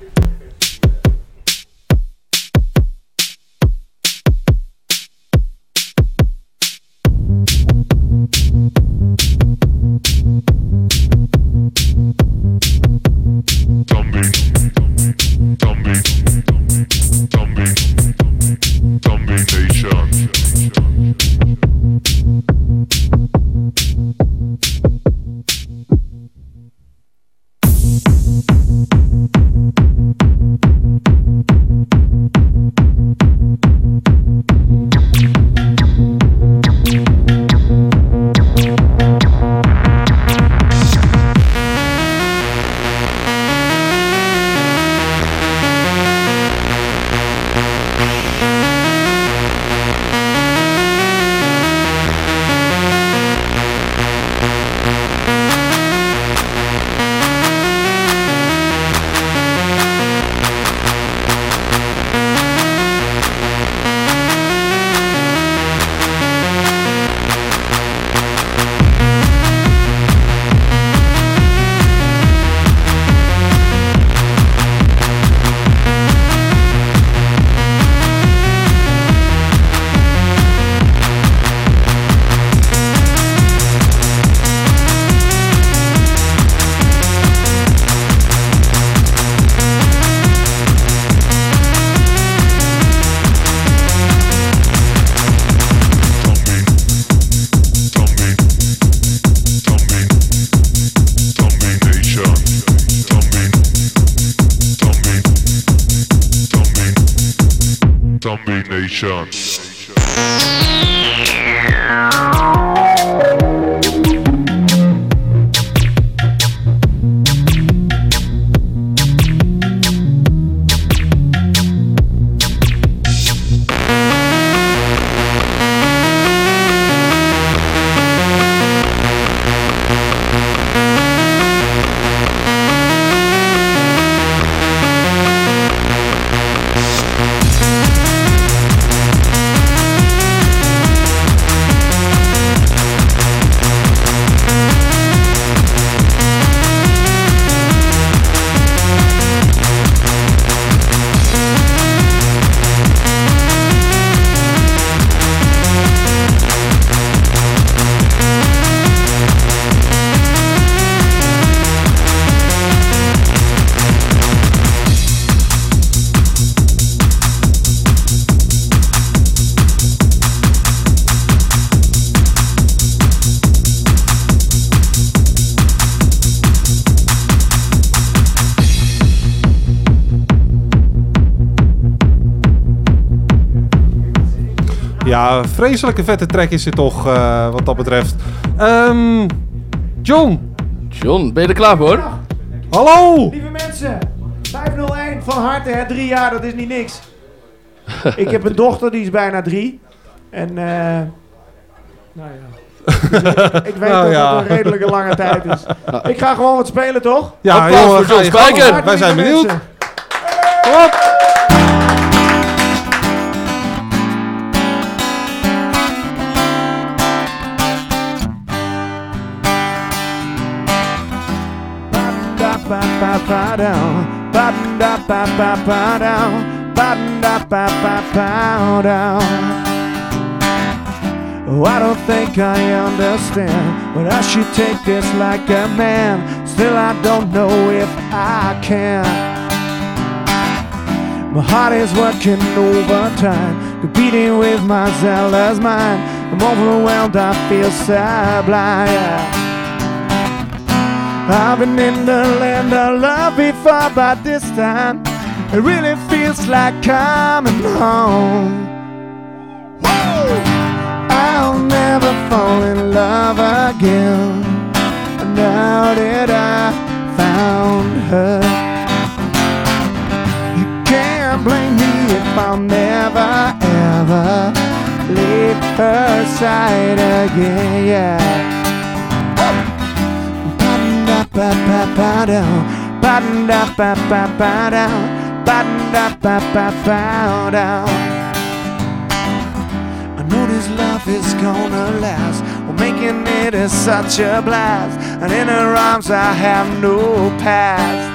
Vreselijke vette track is dit toch, eh, wat dat betreft. Ehm, John. John, ben je er klaar voor? Hallo! Lieve mensen, 501 van harte, hè, drie jaar, dat is niet niks. (laughs) ik heb een dochter, die is bijna drie. En, eh nou ja. Dus, (laughs) ik weet Nou dat ja. dat een redelijke lange tijd is. (laughs) Ik ga gewoon wat spelen, toch? Ja, jongen, ga je gang. Spijker. Wij zijn benieuwd. mensen. Ba-da-ba-ba-ba-down, ba-da-ba-ba-ba-down, ba-da-ba-ba-ba-down. Oh, I don't think I understand, but I should take this like a man. Still, I don't know if I can. My heart is working overtime, competing with my zealous mind. I'm overwhelmed, I feel sublime. I've been in the land of love before, but this time it really feels like coming home. Woo! I'll never fall in love again. Now that I found her, you can't blame me if I'll never ever leave her side again. Yeah. Ba-da-ba-ba-ba-down, ba-da-ba-ba-ba-down, ba-da-ba-ba-ba-down. I know this love is gonna last. We're making it is such a blast, and in her arms I have no past.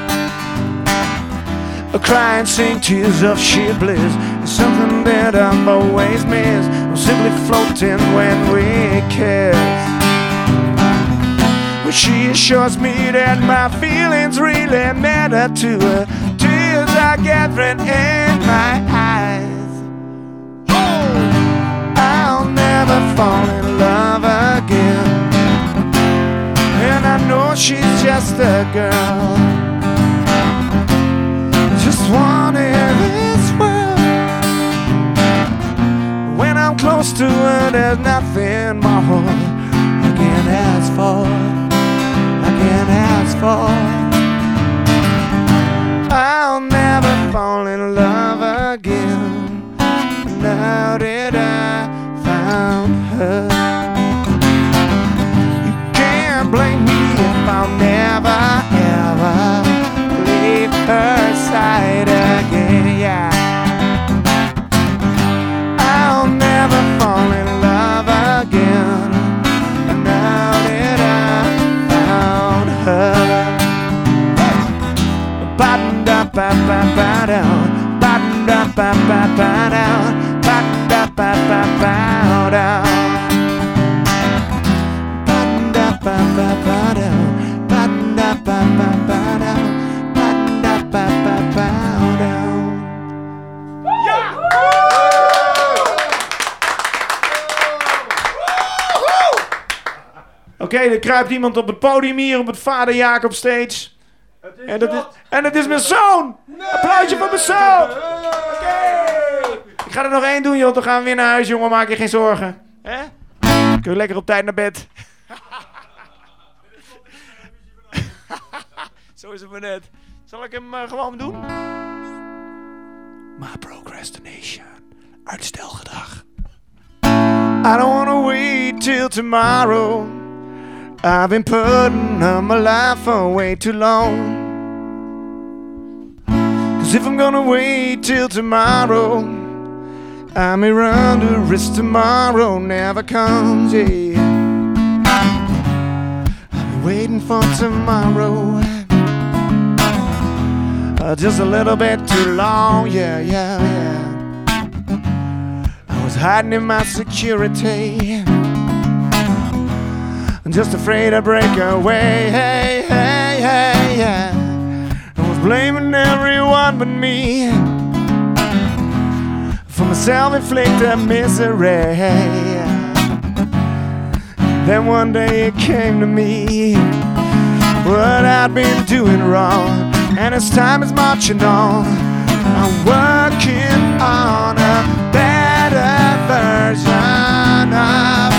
A crying, sing tears of sheer bliss is something that I've always missed. I'm simply floating when we kiss. But she assures me that my feelings really matter to her. Tears are gathering in my eyes. Oh, I'll never fall in love again. And I know she's just a girl. Just one in this world. When I'm close to her, there's nothing more I can ask for. Can ask for. I'll never fall in love again. Now that I found her, Oké, er kruipt iemand op het podium hier op het Vader Jacob stage. En dat is, en dat is mijn zoon! Applausje voor mijn zoon! Oké! Ik ga er nog één doen, joh. Dan gaan we weer naar huis, jongen. Maak je geen zorgen. Hè? Kun je lekker op tijd naar bed. (laughs) Zo is het maar net. Zal ik hem eh, gewoon doen? My procrastination. Uitstelgedrag. I don't wanna wait till tomorrow. I've been putting on my life for way too long. Cause if I'm gonna wait till tomorrow, I may run the risk tomorrow never comes, yeah. I've been waiting for tomorrow. uh, just a little bit too long, yeah, yeah, yeah. I was hiding in my security. I'm just afraid to break away. Hey, hey, hey, yeah. I was blaming everyone but me for my self-inflicted misery. Then one day it came to me what I'd been doing wrong, and as time is marching on, I'm working on a better version enough.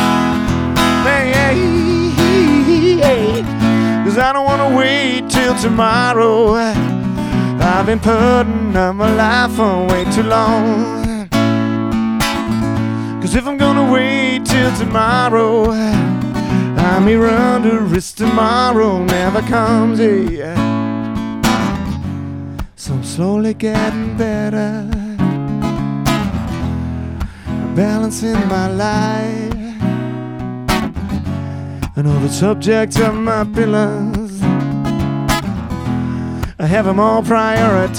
Wanna wait till tomorrow. I've been putting up my life for way too long. Cause if I'm gonna wait till tomorrow, I may run the risk tomorrow never comes. Yeah. So I'm slowly getting better, balancing my life. and all the subjects of my pillars. I have them all prioritized.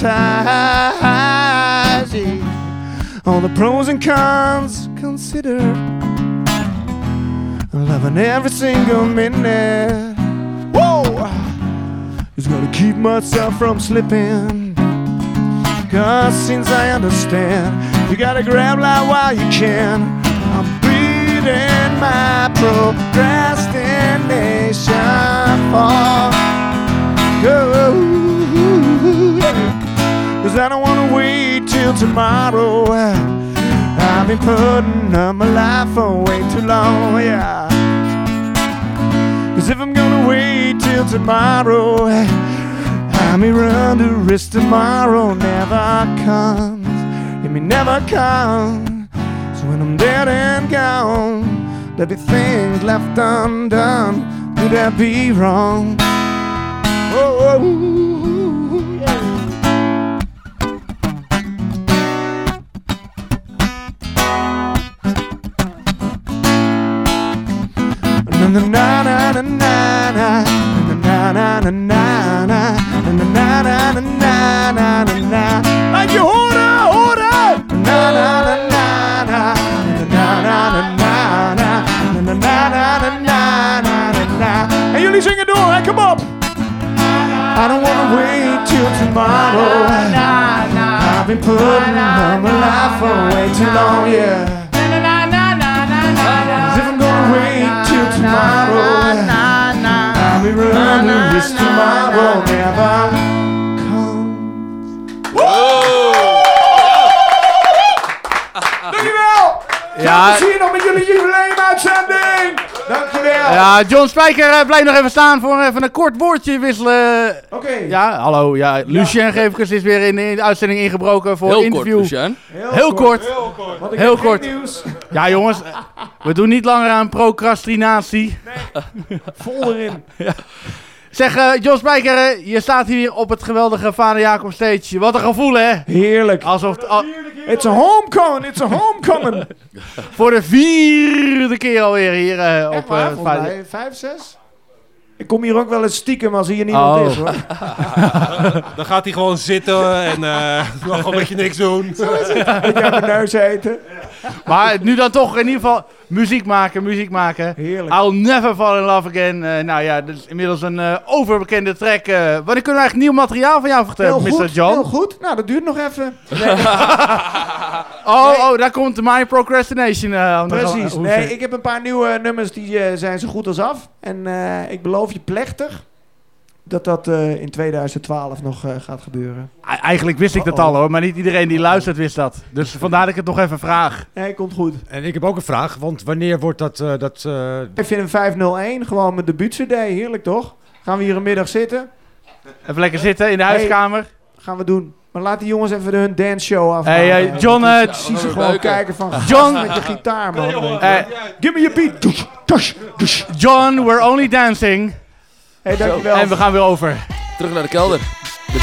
All the pros and cons considered. Loving every single minute. Whoa! Just gotta keep myself from slipping. Cause since I understand, you gotta grab life while you can. I'm beating my procrastination for Cause I don't wanna wait till tomorrow. I've been putting up my life for way too long, yeah. Cause if I'm gonna wait till tomorrow, I may run the risk tomorrow never comes. It may never come. So when I'm dead and gone, there'll be things left undone. Could that be wrong? Oh, oh, and na na na na na na na na na na na na na na na na na like you hold on, hold on, na na na na na the na na na na na na na na na na na na. And you sing it all, right? Come on. I don't wanna wait till tomorrow. I've been putting my life away too long, yeah. Tomorrow, I'll be running risk tomorrow never Ja. Veel plezier nog met jullie jubileumu-uitzending! Dankjewel! Ja, John Spijker, eh, blijf nog even staan voor even een kort woordje wisselen. Oké. Ja, hallo. Ja, Lucien Geefkes is weer in de uitzending ingebroken voor Heel een kort, interview. Lucien. Heel, kort. Heel kort. Want ik Heel heb geen kort. nieuws. Ja, jongens. We doen niet langer aan procrastinatie. Vol erin. Zeg, eh, John Spijker, eh, je staat hier op het geweldige Vader Jacob Stage. Wat een gevoel, hè? Heerlijk. Alsof... al- It's a homecoming, it's a homecoming. (laughs) voor de vierde keer alweer hier eh, op volgens Vader- vijf, zes? Ik kom hier ook wel eens stiekem als hier niemand Oh. is hoor. (laughs) (laughs) Dan gaat hij gewoon zitten en eh mag gewoon een beetje niks doen. Aan mijn neus eten. (laughs) Maar nu dan toch in ieder geval muziek maken, muziek maken. Heerlijk. I'll never fall in love again. Eh, nou ja, dat is inmiddels een eh, overbekende track. eh wanneer kunnen we eigenlijk nieuw materiaal van jou vertellen, Heel Mr. goed, John? heel goed. Nou, dat duurt nog even. (laughs) Oh, oh, daar komt My Procrastination. aan de gang. Precies. Nee, ik heb een paar nieuwe nummers die zijn zo goed als af. En ik beloof je plechtig dat dat eh, in 2012 nog eh, gaat gebeuren. Eigenlijk wist ik dat al hoor, maar niet iedereen die luistert wist dat. Dus (laughs) vandaar dat ik het nog even vraag. Nee, komt goed. En ik heb ook een vraag, want wanneer wordt dat... eh, dat eh, Ik vind een 501 gewoon mijn debuut-cd. Heerlijk toch? Gaan we hier een middag zitten? Even lekker zitten in de Hey. huiskamer. Gaan we doen. Maar laat die jongens even hun dance show af. Hey, hey, John, zie ze gewoon kijken van John- John met je gitaar, man. Eh, Give me your beat. John, we're only dancing. Hey, dankjewel. En we gaan weer over. Terug naar de kelder. De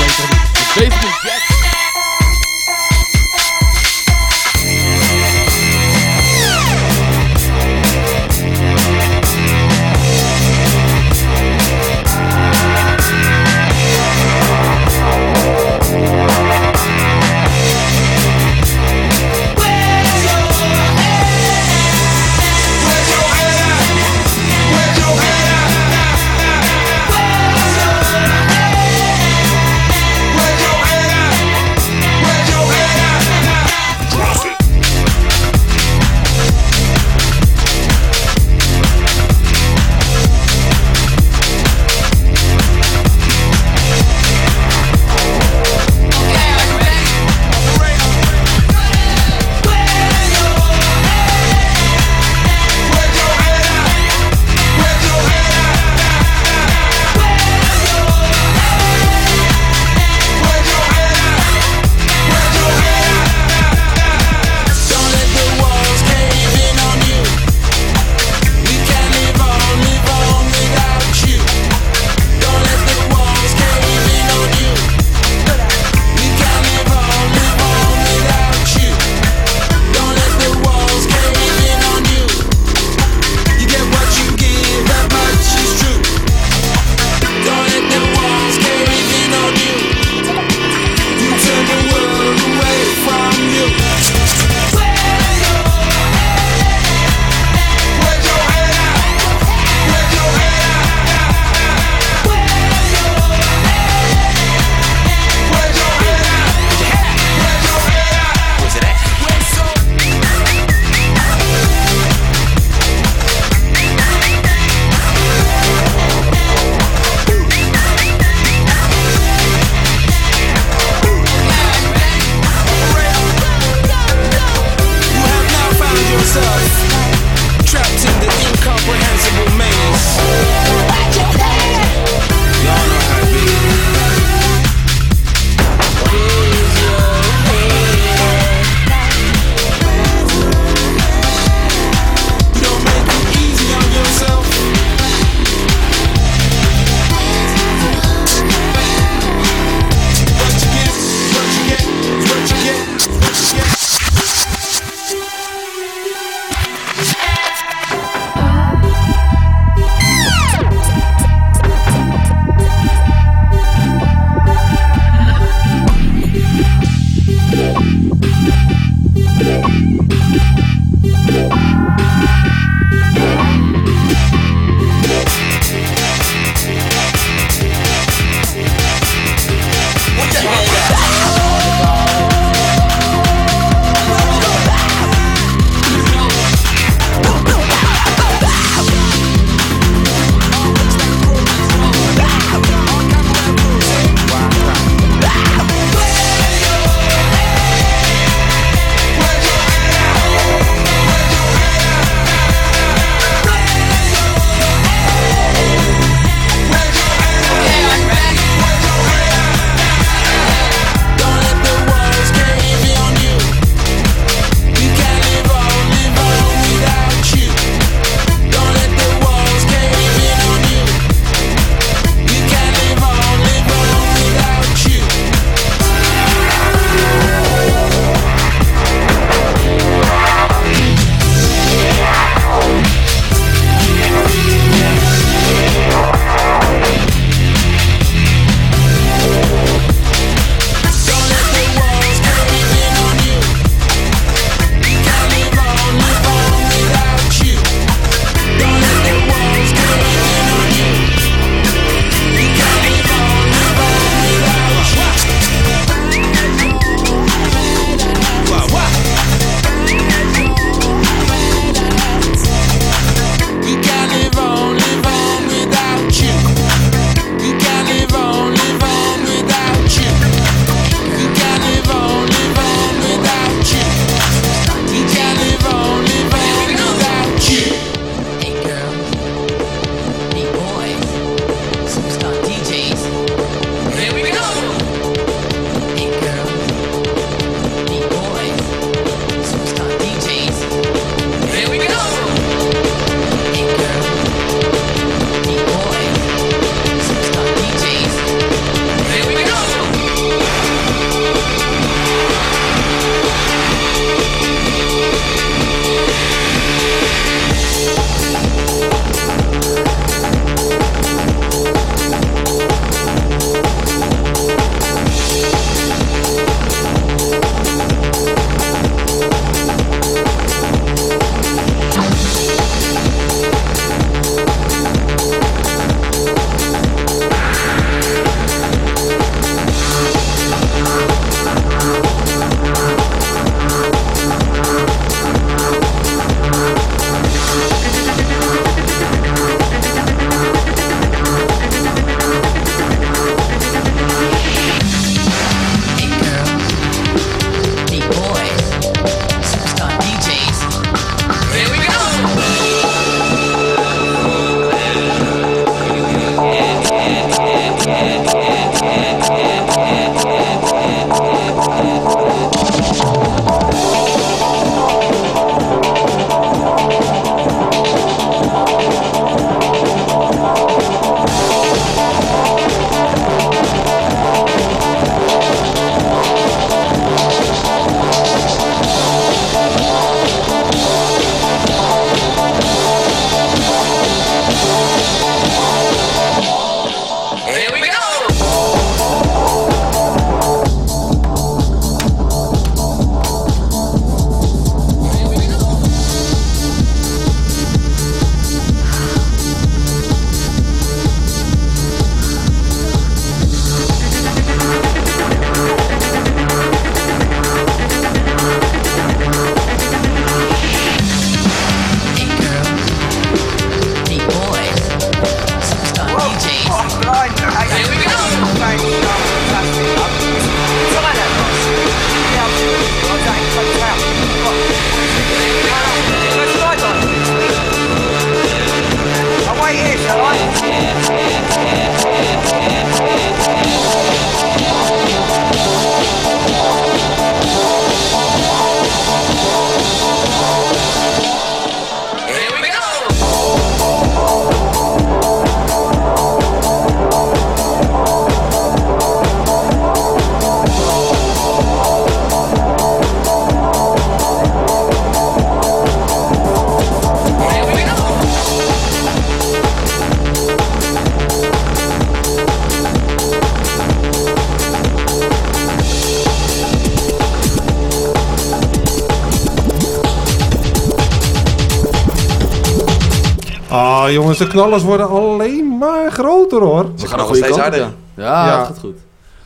Nou jongens, de knallers worden alleen maar groter hoor. Ze gaan nog steeds harder. Ja, Ja, dat gaat goed.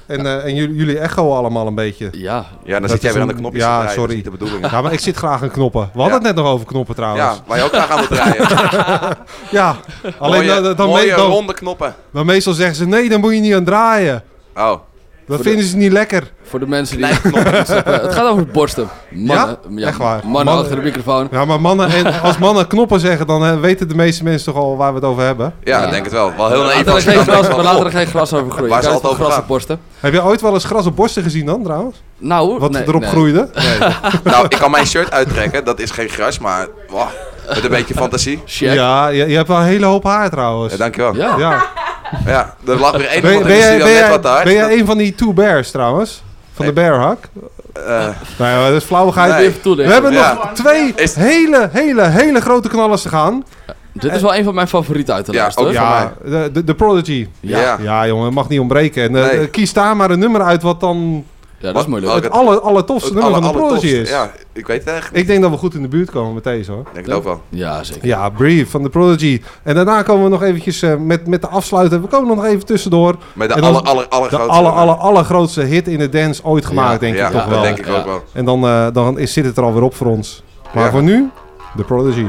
En, eh, en jullie, jullie echo allemaal een beetje. Ja. Ja, dan Dat zit jij weer aan de knopjes Ja, te draaien, sorry. is niet de bedoeling. Ja, maar ik zit graag aan knoppen. We hadden Ja. het net nog over knoppen trouwens. Ja, waar je ook graag aan moet draaien. (laughs) ja, alleen Mooie- dan, dan, mooie dan- ronde knoppen. dan meestal zeggen ze, nee, dan moet je niet aan draaien. Oh. Dat vinden ze niet lekker. Voor de mensen die. Het gaat over borsten. Mannen, Ja? Echt waar. Mannen, Mannen- achter de microfoon. Ja, maar mannen, en (laughs) als mannen knoppen zeggen, dan eh, weten de meeste mensen toch al waar we het over hebben. Ja, ik denk het wel. Wel heel laten er van, we laten er geen gras over groeien. Waar kan het over gras op borsten. Heb je ooit wel eens gras op borsten gezien dan trouwens? Nou, Wat nee, erop nee. groeide? (laughs) nou, ik kan mijn shirt uittrekken. Dat is geen gras, maar wow, met een beetje fantasie. Ja, je, je hebt wel een hele hoop haar trouwens. Ja, dankjewel. Ja. Ja. Ja, er lag weer één Ben, ben jij, net wat te hard. ben jij een van die two bears trouwens? Van de bearhak? Eh, Nou ja, dat is flauwigheid. Nee. Even. We hebben Ja. nog twee Is- hele, hele, hele grote knallers te gaan. Dit is wel een van mijn favorieten uit de Ja, lijst. ook hoor. van Ja, de, de, de Prodigy. Ja. Ja, jongen, mag niet ontbreken. En eh, kies daar maar een nummer uit wat dan Ja, dat is moeilijk. Ook het het- aller, allertofste het nummer alle- van de Prodigy is. Ja, ik weet het eigenlijk Ik denk dat we goed in de buurt komen met deze hoor. Ik denk het ook wel. Ja, zeker. Ja, Brief van de Prodigy. En daarna komen we nog eventjes eh, met, met de afsluiter. We komen nog even tussendoor. Met de aller, aller, De allergrootste. aller, aller, allergrootste hit in de dance ooit gemaakt, Ja, denk ja, ik toch dat wel. denk ik Ja. ook wel. En dan, eh, dan is, zit het er alweer op voor ons. Maar Ja. voor nu, de Prodigy.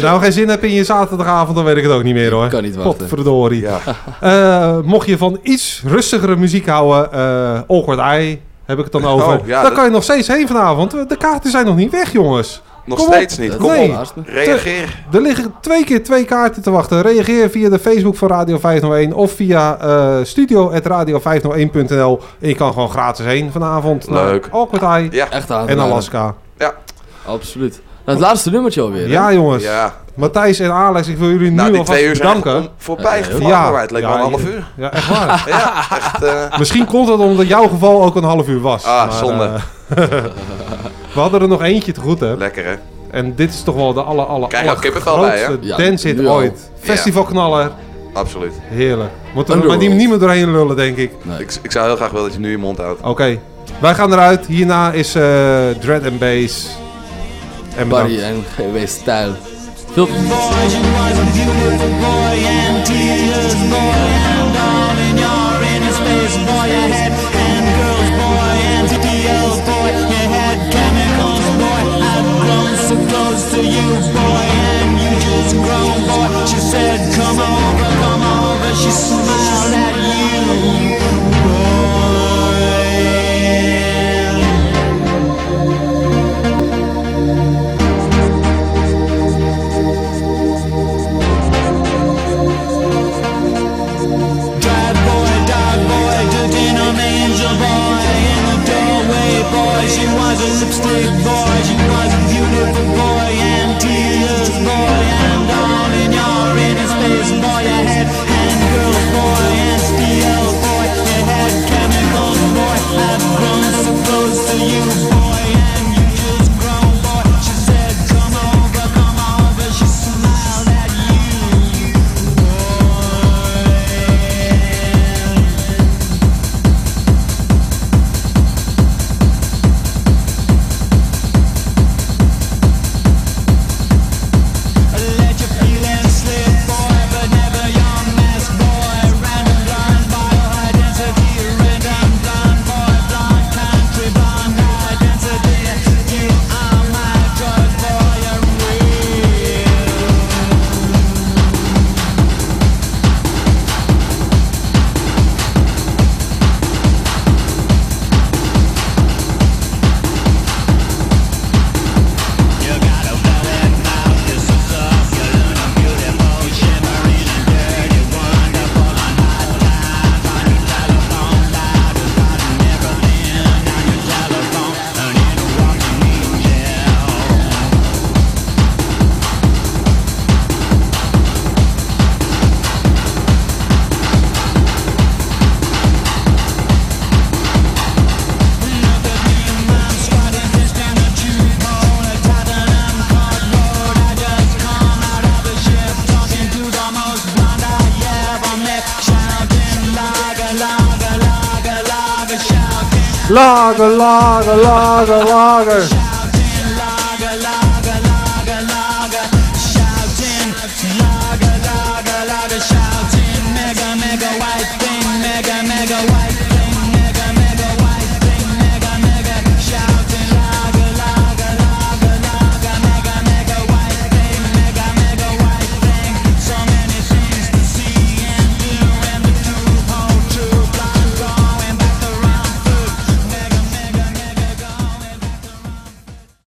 Je nou geen zin hebt in je zaterdagavond, dan weet ik het ook niet meer hoor. Kan niet wachten. Potverdorie. (laughs) Eh, mocht je van iets rustigere muziek houden, eh Awkward Eye heb ik het dan over. Oh, ja, Daar dat- kan je nog steeds heen vanavond. De kaarten zijn nog niet weg, jongens. Nog Kom steeds op. niet. Kom nee. op. Reageer. Er liggen twee keer twee kaarten te wachten. Reageer via de Facebook van Radio 501 of via eh studio.radio501.nl. En je kan gewoon gratis heen vanavond. naar Leuk. Awkward Eye Ja. Echt aan en. Alaska. Ja. Absoluut. Het laatste nummertje alweer. hè? Ja, jongens. Ja. Matthijs en Alex, ik wil jullie Nou, nu alvast twee uur zijn bedanken. om- voorbij Ja, maar het leek wel een half uur. Ja, echt waar. (laughs) Ja, echt. eh, Misschien komt het omdat jouw geval ook een half uur was. Ah, Maar, zonde. eh, (laughs) we hadden er nog eentje te goed, hè. lekker hè. En dit is toch wel de aller, aller, bij, hè? grootste Ja, dance hit ooit. Festivalknaller. Absoluut. Heerlijk. Moeten we Underworld. maar niet, niet meer doorheen lullen, denk ik. Nee. Ik, ik zou heel graag willen dat je nu je mond houdt. Oké. Wij gaan eruit. Hierna is eh Dread and Bass. En bedankt. Barry en GW Lager, lager, lager.